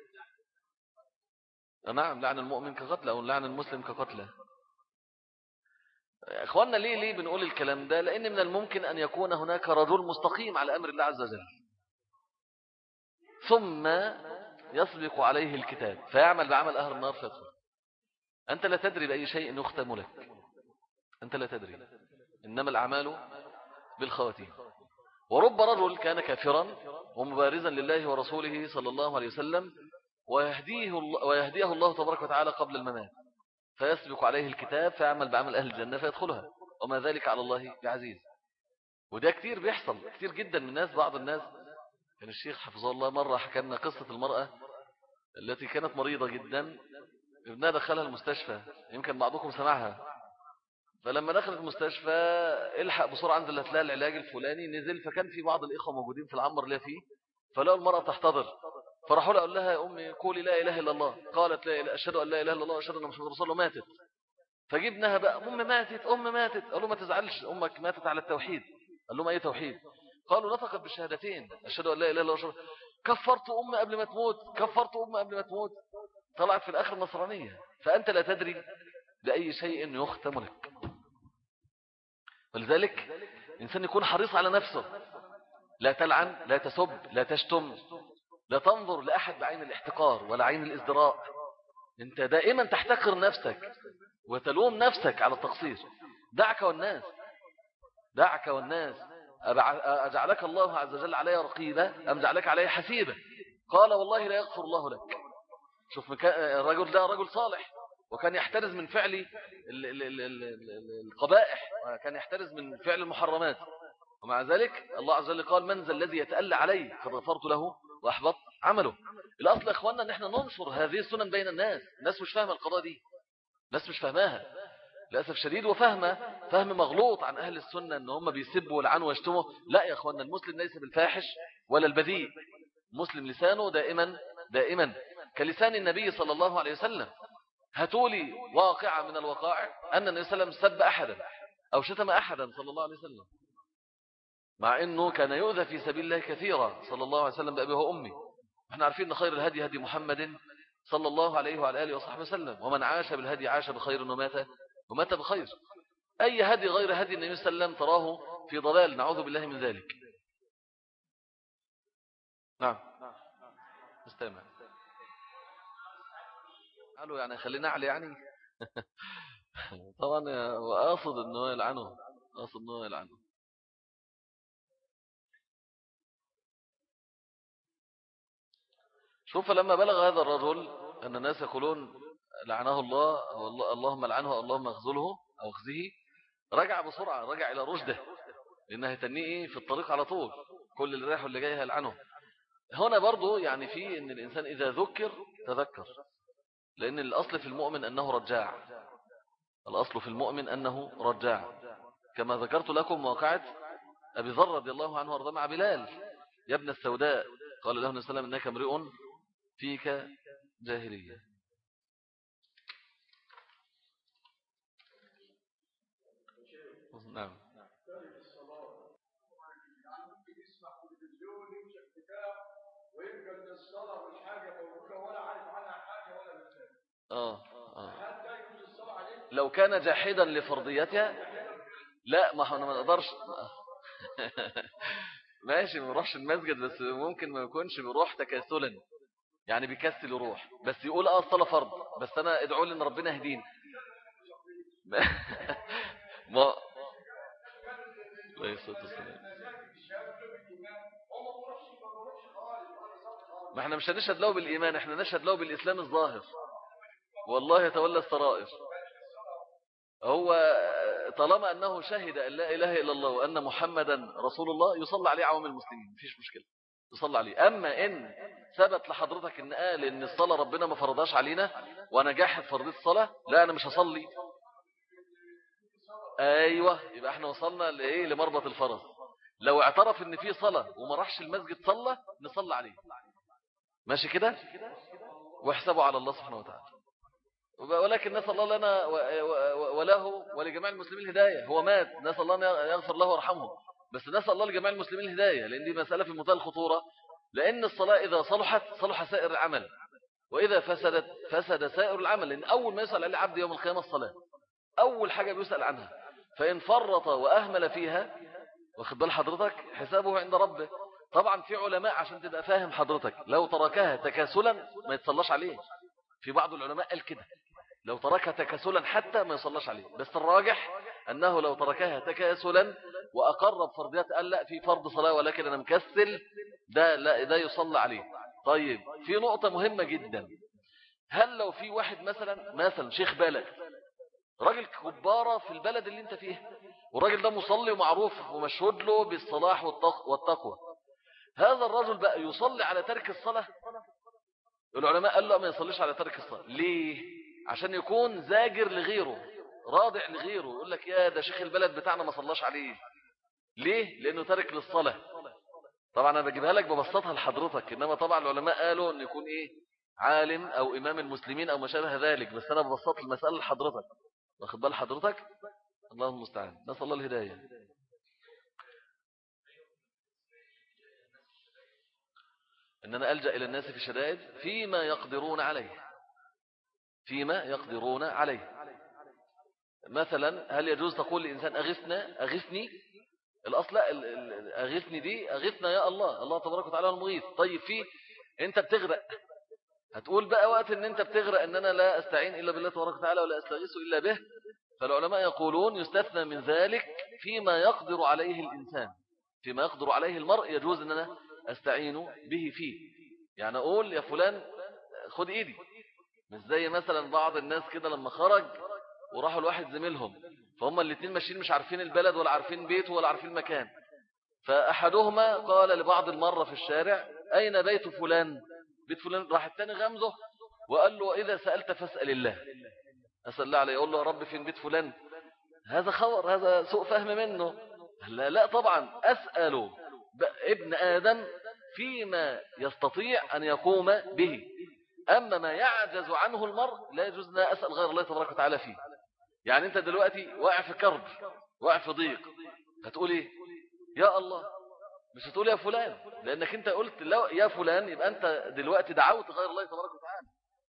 نعم لعن المؤمن كقتله أو لعن المسلم كقتله. إخواننا ليه ليه بنقول الكلام ده؟ لأن من الممكن أن يكون هناك رجل مستقيم على أمر الله عز وجل. ثم يسبق عليه الكتاب فيعمل بعمل أهل النار فيدخل أنت لا تدري بأي شيء يختم لك. أنت لا تدري. إنما الأعمال بالخواتيم. ورب رجل كان كافرا ومبارزا لله ورسوله صلى الله عليه وسلم ويهديه ويهديه الله تبارك وتعالى قبل الممات. فيسبق عليه الكتاب فيعمل بعمل أهل الجنة فيدخلها. وما ذلك على الله بعزيز. وده كتير بيحصل كتير جدا من الناس بعض الناس. كان الشيخ حفظه الله مرة حكى لنا قصة المرأة التي كانت مريضة جدا. ابنها دخلها المستشفى يمكن بعضكم سمعها. فلما دخلت المستشفى الحق بسرعة انزل لها العلاج الفلاني نزل فكان في بعض الإخوة موجودين في العنبر اللي فيه فلقوا المرأة تحتضر. لها قال لها يا أمي قولي لا إله إلا الله. قالت لا إله أشهد أن لا إله إلا الله أشهد أن محمد رسول الله. ماتت. فجبناها بقى أم ماتت أم ماتت. قالوا ما تزعلش أمك ماتت على التوحيد. قال لهم أي توحيد؟ قالوا نطقت بالشهادتين. أشهد أن لا إله إلا الله كفرت أمي قبل ما تموت كفرت أمي قبل ما تموت. طلعت في الآخر نصرانية فأنت لا تدري بأي شيء يختم لك. ولذلك الإنسان يكون حريص على نفسه. لا تلعن لا تسب لا تشتم. لا تنظر لأحد بعين الاحتقار ولا عين الإزدراء. أنت دائما تحتقر نفسك وتلوم نفسك على التقصير. دعك والناس دعك والناس. أجعلك الله عز وجل علي رقيبة أم جعلك علي حسيبة قال والله لا يغفر الله لك. شوف الرجل ده رجل صالح وكان يحترز من فعل القبائح وكان يحترز من فعل المحرمات. ومع ذلك الله عز وجل قال من ذا الذي يتألى عليه فغفرت له؟ وأحبط عمله. الأصل يا إخواننا أن إحنا ننشر هذه السنن بين الناس. الناس مش فاهمة القضاء دي. الناس مش فاهماها. للأسف شديد وفهمة. فهم مغلوط عن أهل السنة أن هم بيسبوا والعنوا ويشتموا. لا يا أخواننا المسلم ليس بالفاحش ولا البذيء. مسلم لسانه دائما دائما. كلسان النبي صلى الله عليه وسلم. هتولي واقعة من الوقائع أن النبي صلى الله عليه وسلم سب أحدا أو شتم أحدا صلى الله عليه وسلم. مع أنه كان يؤذى في سبيل الله كثيرا صلى الله عليه وسلم بأبيه وأمي. إحنا عارفين أن خير الهدي هدي محمد صلى الله عليه وعلى آله وصحبه وسلم ومن عاش بالهدي عاش بخير ومات ومات بخير. أي هدي غير هدي النبي صلى الله عليه وسلم تراه في ضلال نعوذ بالله من ذلك. نعم. استمع. قالوا يعني خلينا علي يعني. طبعا وأقصد أنه يلعنه أقصد أنه يلعنه. شوف لما بلغ هذا الرجل أن الناس يقولون لعنه الله أو اللهم لعنه اللهم اخذله أو اخذه رجع بسرعة رجع إلى رشده لأنه تنيه في الطريق على طول. كل اللي رايح واللي جاي هيلعنه. هنا برضو يعني في أن الإنسان إذا ذكر تذكر. لأن الأصل في المؤمن أنه رجاع. الأصل في المؤمن أنه رجاع. كما ذكرت لكم واقعة أبي ذر رضي الله عنه وارضى مع بلال يا ابن السوداء. قال له النبي صلى الله عليه وسلم إنك امرئ فيك جاهلية. نعم. ويبقى الصلاة والحاجة ولا عارف عنها حاجة ولا آه لو كان جاحدا لفرضيتها لا ما إحنا ما نقدرش ماشي ما بيروحش المسجد بس ممكن ما يكونش بيروح تكاسلا. يعني بيكسل يروح. بس يقول آه الصلاة فرض. بس أنا ادعوا لي إن ربنا يهديني. ما ما إحنا مش هنشهد له بالإيمان إحنا نشهد له بالإسلام الظاهر. والله يتولى السرائر. هو طالما أنه شهد أن لا إله إلا الله وأن محمدا رسول الله يصلى عليه عوام المسلمين. مفيش مشكلة. يصلى عليه. أما إن ثبت لحضرتك إن قال إن الصلاة ربنا ما فرضاش علينا وأنا جاحد الصلاة؟ لا أنا مش هصلي. أيوة يبقى إحنا وصلنا لإيه؟ لمربط الفرس. لو اعترف إن في صلاة وما راحش المسجد صلى نصلى عليه. ماشي كده؟ واحسبوا على الله سبحانه وتعالى. ولكن نسأل الله لنا وله ولجميع المسلمين الهداية. هو مات نسأل الله يغفر له ورحمه بس نسأل الله لجميع المسلمين الهداية لأن دي مسألة في منتهى الخطورة. لأن الصلاة إذا صلحت صلح سائر العمل. وإذا فسدت فسد سائر العمل. لأن أول ما يسأل عليه عبد يوم القيامة الصلاة أول حاجة بيسأل عنها. فإن فرط وأهمل فيها واخد بال حضرتك؟ حسابه عند ربه. طبعا في علماء عشان تبقى فاهم حضرتك لو تركها تكاسلا ما يتصلاش عليه. في بعض العلماء قال كده لو تركها تكاسلا حتى ما يصلاش عليه. بس الراجح أنه لو تركها تكاسلا وأقر بفرضيات قال لا في فرض صلاة ولكن أنا مكسل ده, لا ده يصلى عليه. طيب في نقطة مهمة جدا. هل لو في واحد مثلا مثلا شيخ بلد راجل كبارة في البلد اللي أنت فيه والراجل ده مصلي ومعروف ومشهود له بالصلاح والتقوى هذا الرجل بقى يصلي على ترك الصلاة؟ العلماء قال له ما يصليش على ترك الصلاة. ليه؟ عشان يكون زاجر لغيره. راضع لغيره يقول لك يا ده شيخ البلد بتاعنا ما صلاش عليه. ليه؟ لأنه ترك للصلاة. طبعا أنا بجيبها لك ببسطها لحضرتك إنما طبعا العلماء قالوا إن يكون إيه؟ عالم أو إمام المسلمين أو ما شابه ذلك. بس أنا ببسط المسألة لحضرتك. واخد بال حضرتك؟ اللهم المستعان. نسأل الله الهداية. أن أنا ألجأ إلى الناس في الشدائد فيما يقدرون عليه. فيما يقدرون عليه. مثلا هل يجوز تقول لإنسان أغثنا أغثني؟ الأصل أغثني دي أغثنا يا الله الله تبارك وتعالى المغيث. طيب في أنت بتغرق. هتقول بقى وقت أن أنت بتغرق أن أنا لا أستعين إلا بالله تبارك وتعالى ولا أستغيث إلا به. فالعلماء يقولون يستثنى من ذلك فيما يقدر عليه الإنسان. فيما يقدر عليه المرء يجوز أن أنا أستعين به فيه. يعني أقول يا فلان خد إيدي. مش زي مثلا بعض الناس كده لما خرج وراحوا لواحد زميلهم فهم الاثنين ماشيين مش عارفين البلد ولا عارفين بيته ولا عارفين المكان فأحدهما قال لبعض المرة في الشارع أين بيت فلان؟ بيت فلان راح الثاني غمزه وقال له إذا سألت فاسأل الله. أسأل الله عليه يقول له يا رب فين بيت فلان؟ هذا خور هذا سوء فهم منه. لا لا طبعا أسأل ابن آدم فيما يستطيع أن يقوم به. أما ما يعجز عنه المرء لا يجوز أسأل غير الله تبارك وتعالى فيه. يعني أنت دلوقتي واقع في كرب واقع في ضيق هتقول إيه؟ يا الله مش هتقول يا فلان لأنك أنت قلت لو يا فلان يبقى أنت دلوقتي دعوت غير الله تبارك وتعالى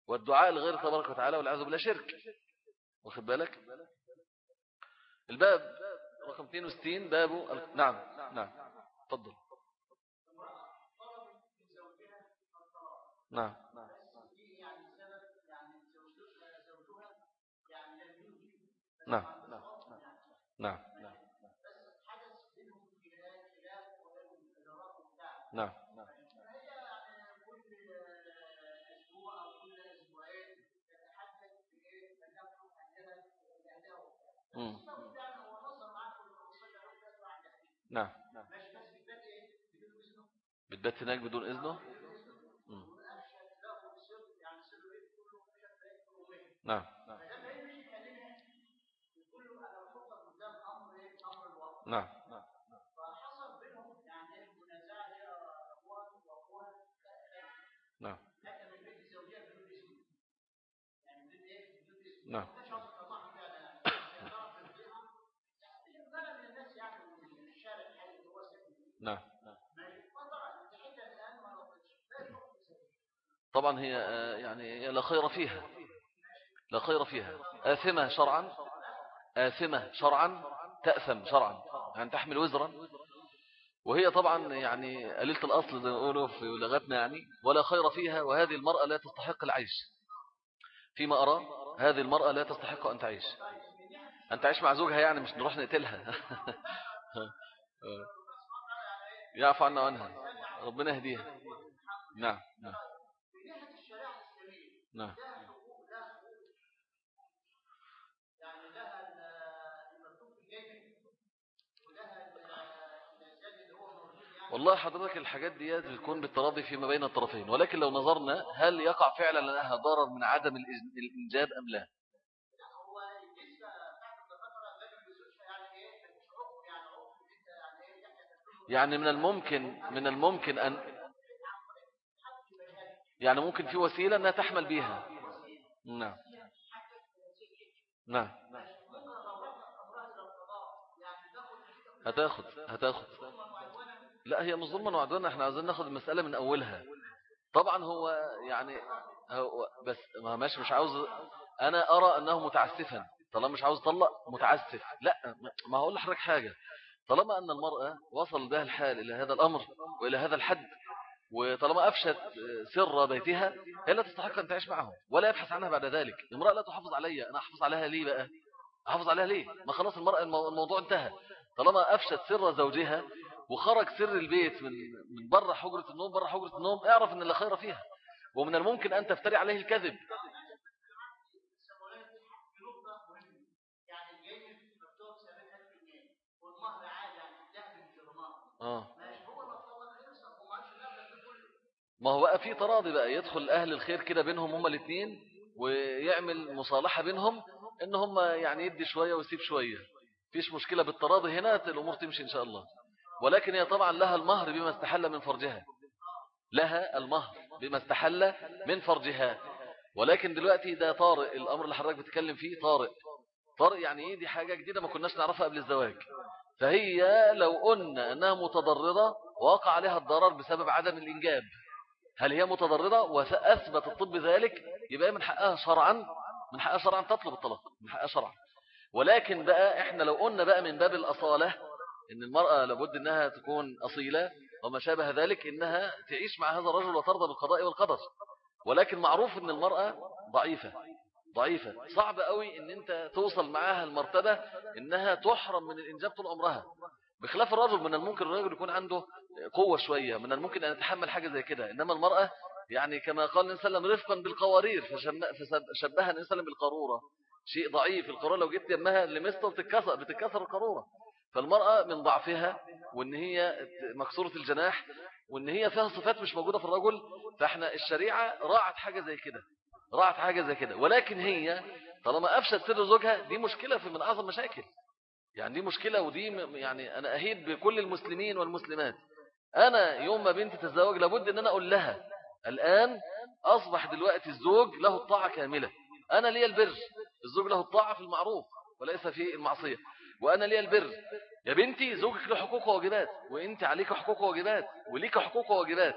والدعاء لغير تبارك وتعالى والعياذ بالله شرك. واخد بالك؟ الباب رقم 62 باب نعم نعم تفضل نعم. نعم. نعم. نعم. نعم. بتبات هناك بدون إذنه؟ نعم. نعم. فحصل بينهم يعني نعم. لكن بدون يعني إيه بدون نعم. فعلا بلد من الناس يعني الشارع اللي هو نعم طبعا هي يعني لا خير فيها. لا خير فيها. آثمة شرعا آثمة شرعا تأثم شرعا. يعني تحمل وزرا. وهي طبعا يعني قليلة الأصل زي ما يقولوا في لغتنا يعني ولا خير فيها وهذه المرأة لا تستحق العيش. فيما أرى هذه المرأة لا تستحق أن تعيش. أن تعيش مع زوجها يعني مش نروح نقتلها. يعفو عنا وعنها ربنا يهديها. نعم نعم. نعم. والله حضرتك الحاجات دي بتكون بالتراضي فيما بين الطرفين ولكن لو نظرنا هل يقع فعلا لها ضرر من عدم الإنجاب أم لا؟ يعني من الممكن من الممكن أن يعني ممكن في وسيلة أنها تحمل بيها. نعم. نعم. هتاخد هتاخد. لا هي مش ظلما وعدوانا إحنا عايزين ناخد المسألة من أولها. طبعا هو يعني هو بس ما ماشي مش عاوز أنا أرى أنه متعسفا. طالما مش عاوز طلق متعسف. لا ما هقول لحضرتك حاجة. طالما أن المرأة وصل بها الحال إلى هذا الأمر وإلى هذا الحد وطالما أفشت سر بيتها هي لا تستحق أن تعيش معه ولا يبحث عنها بعد ذلك. المرأة لا تحافظ علي أنا أحافظ عليها ليه بقى؟ أحافظ عليها ليه؟ ما خلاص المرأة الموضوع انتهى. طالما أفشت سر زوجها وخرج سر البيت من من بره حجرة النوم بره حجرة النوم اعرف إن لا خير فيها. ومن الممكن أن تفتري عليه الكذب. آه. ما هو بقى في تراضي بقى يدخل أهل الخير كده بينهم هما الاثنين ويعمل مصالحة بينهم إن هم يعني يدي شوية ويسيب شوية. فيش مشكلة بالتراضي هنا الأمور تمشي إن شاء الله. ولكن هي طبعا لها المهر بما استحل من فرجها. لها المهر بما استحل من فرجها. ولكن دلوقتي ده طارئ الأمر اللي حضرتك بتتكلم فيه طارئ. طارئ يعني إيه؟ دي حاجة جديدة ما كناش نعرفها قبل الزواج. فهي لو قلنا أنها متضررة وقع عليها الضرر بسبب عدم الإنجاب. هل هي متضررة؟ وأثبت الطب ذلك يبقى من حقها شرعا من حقها شرعا تطلب الطلاق من حقها شرعا. ولكن بقى إحنا لو قلنا بقى من باب الأصالة إن المرأة لابد إنها تكون أصيلة وما شابه ذلك إنها تعيش مع هذا الرجل وترضى بالقضاء والقدر. ولكن معروف إن المرأة ضعيفة ضعيفة. صعب قوي إن أنت توصل معاها المرتبة إنها تحرم من الإنجاب طول عمرها. بخلاف الرجل من الممكن الرجل يكون عنده قوة شوية من الممكن أن يتحمل حاجة زي كده. إنما المرأة يعني كما قال النبي صلى الله عليه وسلم رفقا بالقوارير. فشبهها النبي صلى بالقارورة. شيء ضعيف. القارورة لو جبت يمها لمسته بتتكسر بتتكسر القارورة. فالمرأة من ضعفها وإن هي مكسورة الجناح وإن هي فيها صفات مش موجودة في الرجل فإحنا الشريعة راعت حاجة زي كده راعت حاجة زي كده. ولكن هي طالما أفشت سر زوجها دي مشكلة في من أعظم مشاكل. يعني دي مشكلة ودي يعني أنا أهيد بكل المسلمين والمسلمات. أنا يوم ما بنتي تتزوج لابد أن أنا أقول لها الآن أصبح دلوقتي الزوج له الطاعة كاملة. أنا لي البر الزوج له الطاعة في المعروف وليس في المعصية. وأنا لي البر. يا بنتي زوجك له حقوق وواجبات وأنت عليك حقوق وواجبات وليك حقوق وواجبات.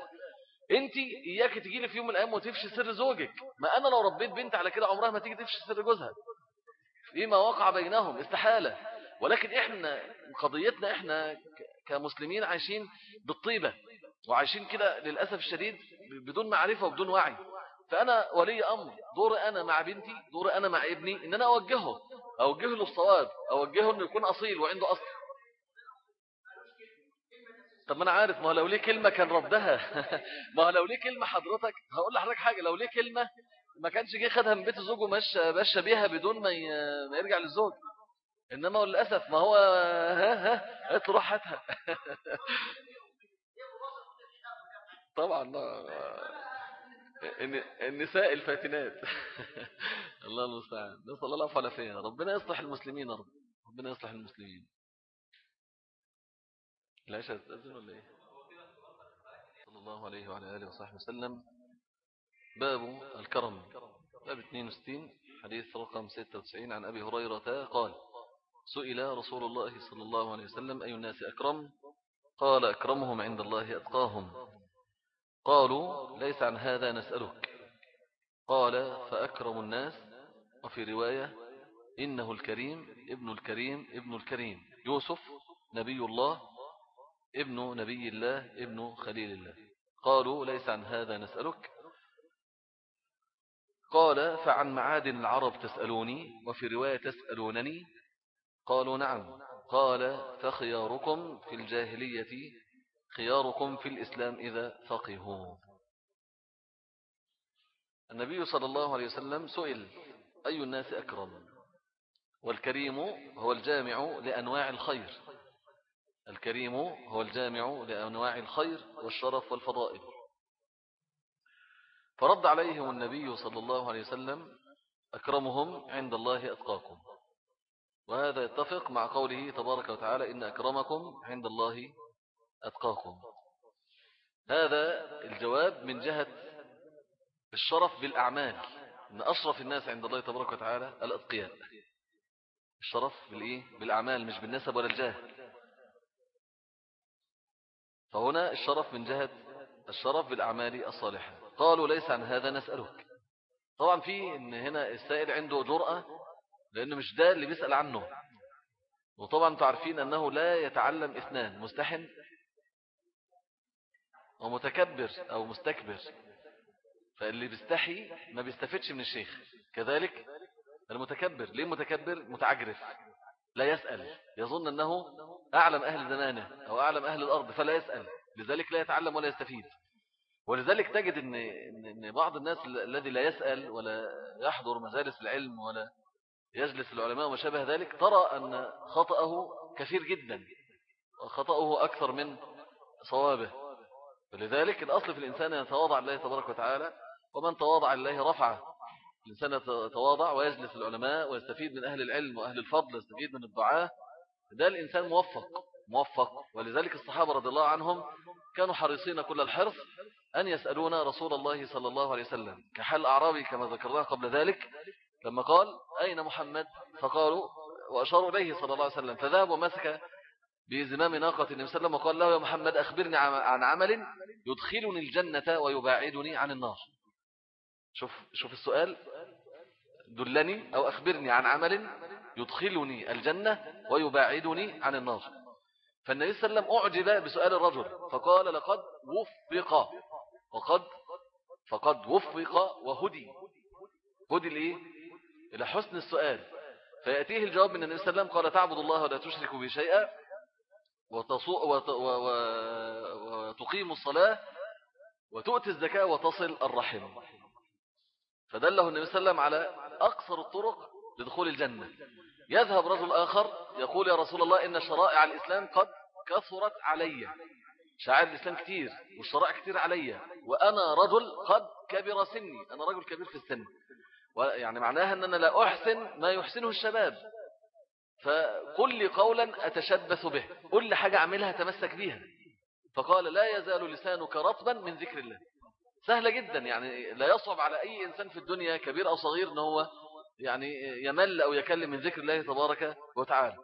أنت إياك تجي لي في يوم من الأيام وتفشي سر زوجك. ما أنا لو ربيت بنت على كده عمرها ما تيجي تفشي سر جوزها. فيما وقع بينهم استحالة. ولكن إحنا قضيتنا إحنا كمسلمين عايشين بالطيبة وعايشين كده للأسف الشديد بدون معرفة وبدون وعي. فأنا ولي أمر. دور أنا مع بنتي دور أنا مع ابني إن أنا أوجهه. أوجهه للصواب أوجهه أنه يكون أصيل وعنده أصل. طب ما أنا عارف ما لو ليه كلمة كان ردها. ما لو ليه كلمة حضرتك هقول لحضرتك حاجة لو ليه كلمة ما كانش جه خدها من بيت الزوج ومشى مشى بيها بدون ما يرجع للزوج. إنما للأسف ما هو ها ها قلت روح هاتها. طبعا النساء الفاتنات. الله المستعان. نسأل الله العفو والعافية. ربنا يصلح المسلمين رب. ربنا يصلح المسلمين. لا تأذن ولا إيه؟ صلى الله عليه وعلى آله وصحبه وسلم. باب الكرم. باب 62 حديث رقم 96 عن أبي هريرة قال سئل رسول الله صلى الله عليه وسلم أي الناس أكرم؟ قال أكرمهم عند الله أتقاهم. قالوا ليس عن هذا نسألك. قال فأكرم الناس وفي رواية إنه الكريم ابن الكريم ابن الكريم يوسف نبي الله ابن نبي الله ابن خليل الله. قالوا ليس عن هذا نسألك. قال فعن معادن العرب تسألوني وفي رواية تسألونني؟ قالوا نعم. قال فخياركم في الجاهلية خياركم في الإسلام إذا فقهوا. النبي صلى الله عليه وسلم سئل أي الناس أكرم؟ والكريم هو الجامع لأنواع الخير. الكريم هو الجامع لأنواع الخير والشرف والفضائل. فرد عليهم النبي صلى الله عليه وسلم أكرمهم عند الله أتقاكم. وهذا يتفق مع قوله تبارك وتعالى إن أكرمكم عند الله أتقاكم. هذا الجواب من جهة الشرف بالأعمال إن أشرف الناس عند الله تبارك وتعالى الأتقياء. الشرف بالإيه؟ بالأعمال مش بالنسب ولا الجاه. فهنا الشرف من جهة الشرف بالأعمال الصالحة. قالوا ليس عن هذا نسألك. طبعا في إن هنا السائل عنده جرأة لأنه مش ده اللي بيسأل عنه. وطبعا تعرفين أنه لا يتعلم اثنان مستحن ومتكبر أو مستكبر فاللي بيستحي ما بيستفدش من الشيخ. كذلك المتكبر ليه متكبر؟ متعجرف لا يسأل. يظن أنه أعلم أهل زمانه أو أعلم أهل الأرض فلا يسأل. لذلك لا يتعلم ولا يستفيد. ولذلك تجد أن, إن بعض الناس الذي لا يسأل ولا يحضر مجالس العلم ولا يجلس العلماء وما شابه ذلك ترى أن خطأه كثير جدا. وخطأه أكثر من صوابه. ولذلك الأصل في الإنسان أن يتواضع الله تبارك وتعالى ومن تواضع الله رفعه. الإنسان يتواضع ويجلس العلماء ويستفيد من أهل العلم وأهل الفضل يستفيد من الدعاء. ده الإنسان موفق موفق. ولذلك الصحابة رضي الله عنهم كانوا حريصين كل الحرص أن يسألون رسول الله صلى الله عليه وسلم. كحال أعرابي كما ذكرناه قبل ذلك لما قال أين محمد؟ فقالوا وأشاروا إليه صلى الله عليه وسلم. فذهب ومسك بزمام ناقة النبي صلى الله عليه وسلم وقال له يا محمد أخبرني عن عمل يدخلني الجنة ويباعدني عن النار. شوف شوف السؤال. دلني أو أخبرني عن عمل يدخلني الجنة ويباعدني عن النار. فالنبي صلى الله عليه وسلم أعجب بسؤال الرجل. فقال لقد وفق. وقد فقد وفق وهدي. هدي لإيه؟ إلى حسن السؤال. فيأتيه الجواب من النبي صلى الله عليه وسلم قال تعبد الله ولا تشرك به شيئا. وتقيم الصلاة وتؤتي الزكاة وتصل الرحم. فدله النبي صلى الله عليه وسلم على أقصر الطرق لدخول الجنة. يذهب رجل آخر يقول يا رسول الله إن شرائع الإسلام قد كثرت علي. شعائر الإسلام كتير والشرائع كتير علي. وأنا رجل قد كبر سني. أنا رجل كبير في السن. يعني معناها أن أنا لا أحسن ما يحسنه الشباب. فقل لي قولا أتشبث به. قل لي حاجة أعملها تمسك بيها. فقال لا يزال لسانك رطبا من ذكر الله. سهلة جدا يعني لا يصعب على أي إنسان في الدنيا كبير أو صغير أنه يعني يمل أو يكلم من ذكر الله تبارك وتعالى.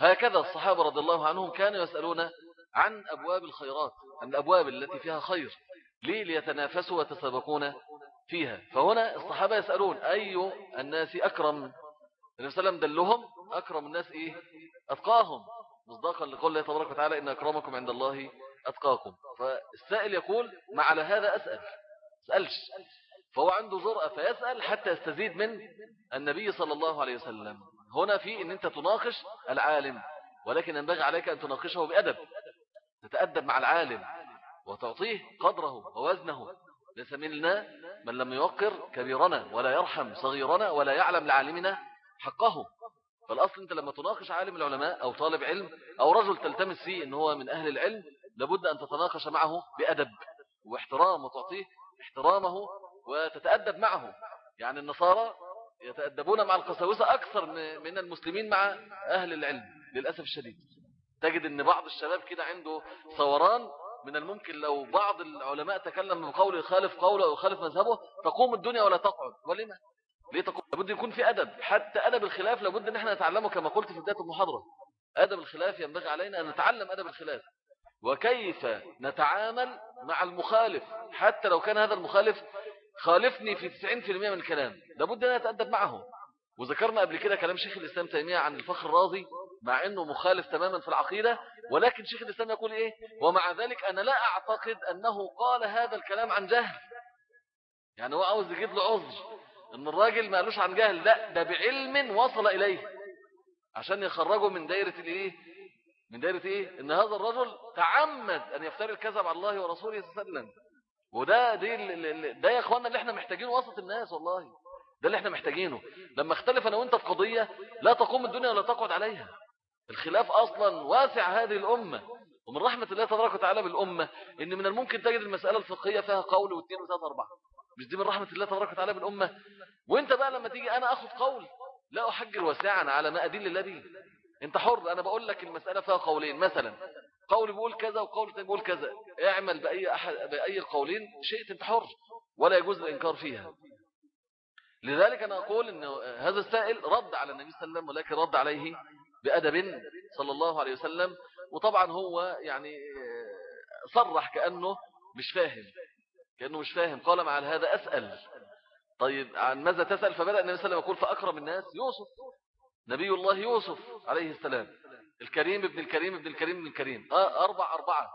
هكذا الصحابة رضي الله عنهم كانوا يسألون عن أبواب الخيرات عن الأبواب التي فيها خير. ليه ليتنافسوا وتسابقون فيها؟ فهنا الصحابة يسألون أي الناس أكرم؟ النبي صلى الله عليه وسلم دلهم أكرم الناس إيه؟ أتقاهم. مصداقا لقول الله تبارك وتعالى إن أكرمكم عند الله أتقاكم. فالسائل يقول ما على هذا أسأل. سألش. فهو عنده جرأة فيسأل حتى يستزيد من النبي صلى الله عليه وسلم. هنا في إن أنت تناقش العالم ولكن ينبغي عليك أن تناقشه بأدب. تتأدب مع العالم وتعطيه قدره ووزنه. ليس منا من لم يوقر كبيرنا ولا يرحم صغيرنا ولا يعلم لعالمنا حقه فالأصل أنت لما تناقش عالم العلماء أو طالب علم أو رجل تلتمس فيه أنه هو من أهل العلم لابد أن تتناقش معه بأدب واحترام وتعطيه احترامه وتتأدب معه. يعني النصارى يتأدبون مع القساوسة أكثر من المسلمين مع أهل العلم للأسف الشديد. تجد أن بعض الشباب كده عنده ثوران من الممكن لو بعض العلماء تكلم بقول يخالف قوله أو يخالف مذهبه تقوم الدنيا ولا تقعد. ولما؟ ليه تقوم؟ لابد يكون في أدب. حتى أدب الخلاف لابد أن إحنا نتعلمه كما قلت في بداية المحاضرة. أدب الخلاف ينبغي علينا أن نتعلم أدب الخلاف. وكيف نتعامل مع المخالف؟ حتى لو كان هذا المخالف خالفني في 90% من الكلام. لابد أن أتأدب معه وذكرنا قبل كده كلام شيخ الإسلام تيمية عن الفخر الراضي مع أنه مخالف تماما في العقيدة. ولكن شيخ الإسلام يقول إيه؟ ومع ذلك أنا لا أعتقد أنه قال هذا الكلام عن جهل. يعني هو عاوز يجيب له عذر. أن الراجل ما قالوش عن جهل لا ده بعلم وصل إليه. عشان يخرجه من دايرة الإيه من دايرة إيه؟ إن هذا الرجل تعمد أن يفتري الكذب على الله ورسوله صلى الله عليه وسلم. وده دي ده يا إخوانا اللي إحنا محتاجينه وسط الناس والله. ده اللي إحنا محتاجينه. لما اختلف أنا وأنت في قضية لا تقوم الدنيا ولا تقعد عليها. الخلاف أصلا واسع هذه الأمة. ومن رحمة الله تبارك وتعالى بالأمة إن من الممكن تجد المسألة الفقهية فيها قول واثنين وثلاثة أربعة. مش دي من رحمة الله تبارك وتعالى بالامة وأنت بقى لما تيجي أنا اخذ قول لا أحجر واسعا على ما أدل به أنت حر أنا بقول لك المسألة فيها قولين. مثلا قول بيقول كذا وقول تاني بيقول كذا. اعمل بأي, أحد بأي القولين شئت أنت حر ولا يجوز الإنكار فيها. لذلك أنا أقول أن هذا السائل رد على النبي صلى الله عليه وسلم ولكن رد عليه بأدب صلى الله عليه وسلم. وطبعا هو يعني صرح كأنه مش فاهم. كأنه مش فاهم. قال مع هذا أسأل. طيب عن ماذا تسأل؟ فبدأ النبي صلى الله عليه وسلم يقول فأكرم الناس يوسف. نبي الله يوسف عليه السلام. الكريم ابن الكريم ابن الكريم ابن الكريم. آه أربع أربعة.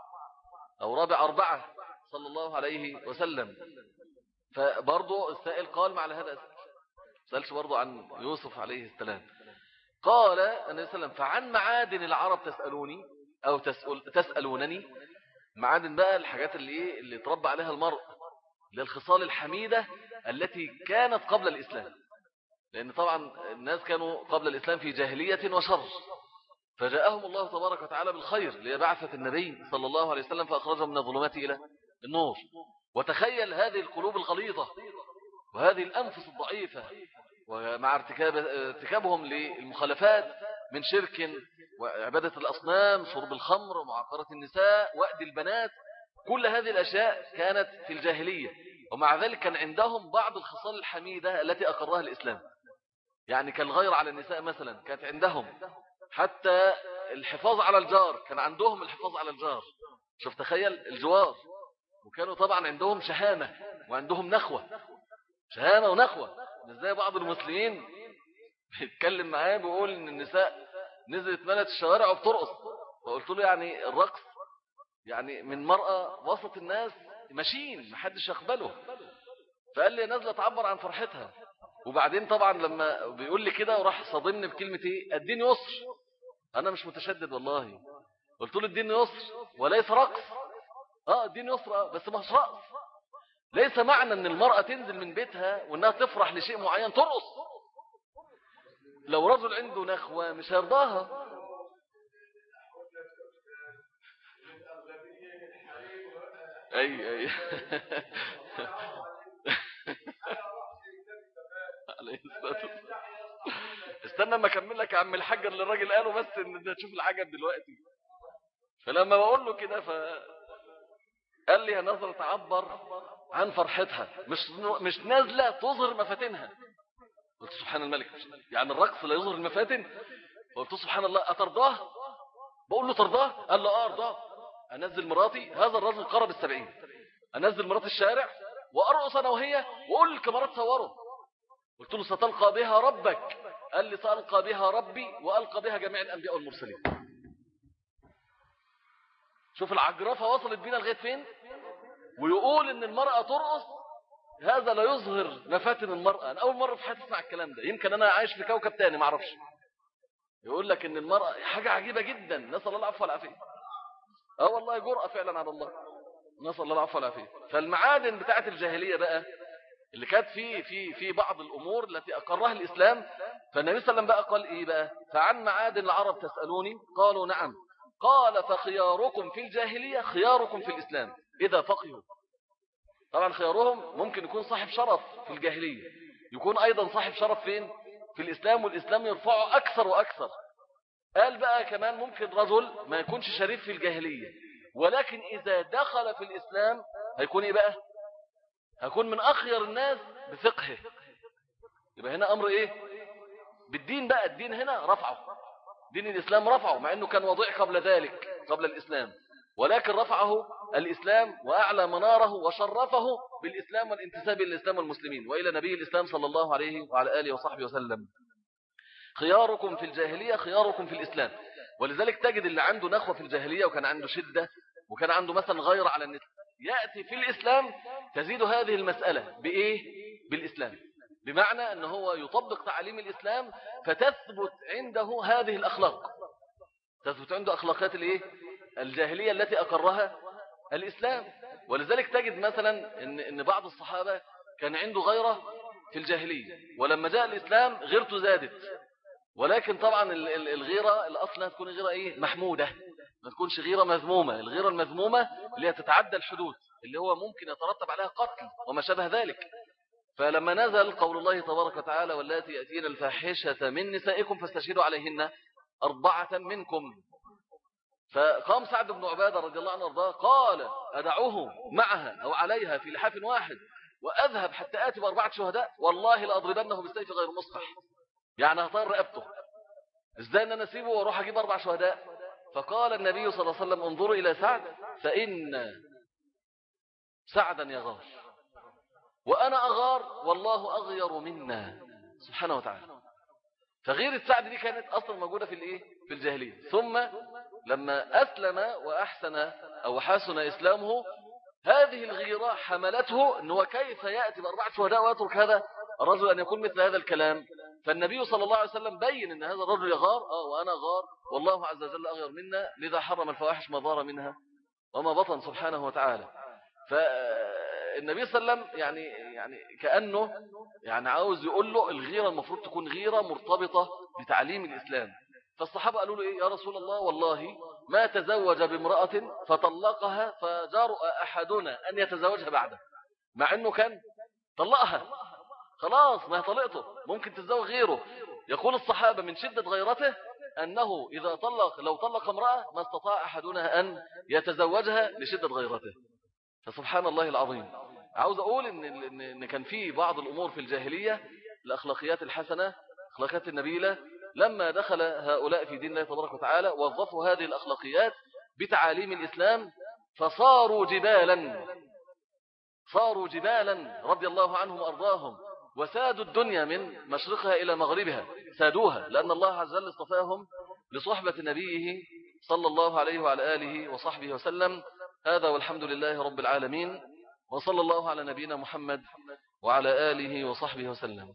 أو رابع أربعة. صلى الله عليه وسلم. فبرضو السائل قال مع هذا سألش برضو عن يوسف عليه السلام. قال النبي صلى الله عليه وسلم فعن معادن العرب تسألوني أو تسأل تسألونني؟ معادن بقى الحاجات اللي إيه اللي تربى عليها المرء للخصال الحميدة التي كانت قبل الإسلام. لأن طبعا الناس كانوا قبل الإسلام في جاهلية وشر. فجاءهم الله تبارك وتعالى بالخير ليبعثة النبي صلى الله عليه وسلم فأخرجهم من الظلمات إلى النور. وتخيل هذه القلوب الغليظة وهذه الأنفس الضعيفة ومع ارتكاب ارتكابهم للمخالفات من شرك وعبادة الأصنام شرب الخمر ومعاقرة النساء وأد البنات كل هذه الأشياء كانت في الجاهلية. ومع ذلك كان عندهم بعض الخصال الحميدة التي أقرها الإسلام. يعني كالغير على النساء مثلا كانت عندهم. حتى الحفاظ على الجار كان عندهم الحفاظ على الجار. شوف تخيل الجوار. وكانوا طبعا عندهم شهامة وعندهم نخوة. شهامة ونخوة. إزاي بعض المسلمين بيتكلم معاه بيقول إن النساء نزلت ملت الشوارع وبترقص فقلت له يعني الرقص يعني من مرأة وسط الناس ماشيين محدش يقبله. فقال لي نازلة تعبر عن فرحتها. وبعدين طبعا لما بيقول لي كده وراح صادمني بكلمة إيه؟ الدين يسر. أنا مش متشدد والله. قلت له الدين يسر وليس رقص. آه الدين يسر آه بس مش رقص. ليس معنى أن المرأة تنزل من بيتها وأنها تفرح لشيء معين ترقص. لو رجل عنده نخوة مش هيرضاها. أي أي. استنى ما أكمل لك يا عم الحاج اللي الراجل قاله بس إن ده تشوف العجب دلوقتي. فلما بقول له كده ف قال لي نظرة تعبر عن فرحتها. مش مش نازلة تظهر مفاتنها. قلت سبحان الملك. يعني الرقص لا يظهر المفاتن. قلت سبحان الله أترضاه؟ بقول له ترضاه؟ قال له آه أرضاه. أنزل مراتي هذا الرجل قرب السبعين. أنزل مراتي الشارع وأرقص أنا وهي وأقول الكاميرات صوره قلت له ستلقى بها ربك. قال لي سألقى بها ربي وألقى بها جميع الأنبياء والمرسلين. شوف العجرفة وصلت بينا لغاية فين؟ ويقول إن المرأة ترقص هذا لا يظهر مفاتن المرأة. أنا أول مرة في حياتي أسمع الكلام ده. يمكن أنا عايش في كوكب تاني ما أعرفش. يقول لك إن المرأة حاجة عجيبة جدا. نسأل الله العفو والعافية. آه والله جرأة فعلا على الله. نسأل الله العفو والعافية. فالمعادن بتاعت الجاهلية بقى اللي كانت في في في بعض الأمور التي أقرها الإسلام فالنبي صلى الله عليه وسلم بقى قال إيه بقى؟ فعن معادن العرب تسألوني؟ قالوا نعم. قال فخياركم في الجاهلية خياركم في الإسلام. إذا فقهوا. طبعا خيارهم ممكن يكون صاحب شرف في الجاهلية. يكون أيضا صاحب شرف فين؟ في الإسلام والإسلام يرفعه أكثر وأكثر. قال بقى كمان ممكن رجل ما يكونش شريف في الجاهلية ولكن إذا دخل في الإسلام هيكون إيه بقى؟ هيكون من أخير الناس بفقهه. يبقى هنا أمر إيه؟ بالدين بقى الدين هنا رفعه. دين الإسلام رفعه مع أنه كان وضيع قبل ذلك قبل الإسلام. ولكن رفعه الإسلام وأعلى مناره وشرفه بالإسلام والانتساب إلى الإسلام والمسلمين وإلى نبي الإسلام صلى الله عليه وعلى آله وصحبه وسلم خياركم في الجاهلية خياركم في الإسلام ولذلك تجد اللي عنده نخوة في الجاهلية وكان عنده شدة وكان عنده مثلا غير على النساء يأتي في الإسلام تزيد هذه المسألة بإيه؟ بالإسلام بمعنى أنه هو يطبق تعاليم الإسلام فتثبت عنده هذه الأخلاق تثبت عنده أخلاقات الإيه؟ الجاهلية التي أقرها الإسلام. ولذلك تجد مثلا إن, إن بعض الصحابة كان عنده غيرة في الجاهلية ولما جاء الإسلام غيرته زادت. ولكن طبعا الغيرة الأصل تكون غيرة إيه؟ محمودة. ما تكونش غيرة مذمومة. الغيرة المذمومة اللي هي تتعدى الحدود اللي هو ممكن يترتب عليها قتل وما شابه ذلك. فلما نزل قول الله تبارك وتعالى واللاتي يأتين الفاحشة من نسائكم فاستشهدوا عليهن أربعة منكم. فقام سعد بن عبادة رضي الله عنه وأرضاه قال أدعوه معها أو عليها في لحاف واحد وأذهب حتى آتي بأربعة شهداء والله لأضربنه بالسيف غير مصفح يعني هطار رقبته. إزاي إن أنا أسيبه وأروح أجيب أربع شهداء؟ فقال النبي صلى الله عليه وسلم انظروا إلى سعد فإن سعدا يغار. وأنا أغار والله أغير منا. سبحانه وتعالى. فغير السعد دي كانت أصلا موجودة في الإيه؟ في الجاهلية. ثم لما أسلم وأحسن أو حسن إسلامه هذه الغيرة حملته أنه كيف يأتي بأربعة شهداء ويترك هذا الرجل أن يكون مثل هذا الكلام. فالنبي صلى الله عليه وسلم بين أن هذا الرجل يغار آه وأنا غار والله عز وجل أغير منا لذا حرم الفواحش ما ظهر منها وما بطن سبحانه وتعالى. فالنبي صلى الله عليه وسلم يعني يعني كأنه يعني عاوز يقول له الغيرة المفروض تكون غيرة مرتبطة بتعليم الإسلام. فالصحابة قالوا له إيه؟ يا رسول الله والله ما تزوج بامرأة فطلقها فجرأ أحدنا أن يتزوجها بعده مع أنه كان طلقها. خلاص ما طلقته ممكن تتزوج غيره. يقول الصحابة من شدة غيرته أنه إذا طلق لو طلق امرأة ما استطاع أحدنا أن يتزوجها لشدة غيرته. فسبحان الله العظيم. عاوز أقول إن, إن كان في بعض الأمور في الجاهلية الأخلاقيات الحسنة أخلاقيات النبيلة لما دخل هؤلاء في دين الله تبارك وتعالى وظفوا هذه الأخلاقيات بتعاليم الإسلام فصاروا جبالا. صاروا جبالا رضي الله عنهم وأرضاهم وسادوا الدنيا من مشرقها إلى مغربها. سادوها لأن الله عز وجل اصطفاهم لصحبة نبيه صلى الله عليه وعلى آله وصحبه وسلم. هذا والحمد لله رب العالمين وصلى الله على نبينا محمد وعلى آله وصحبه وسلم.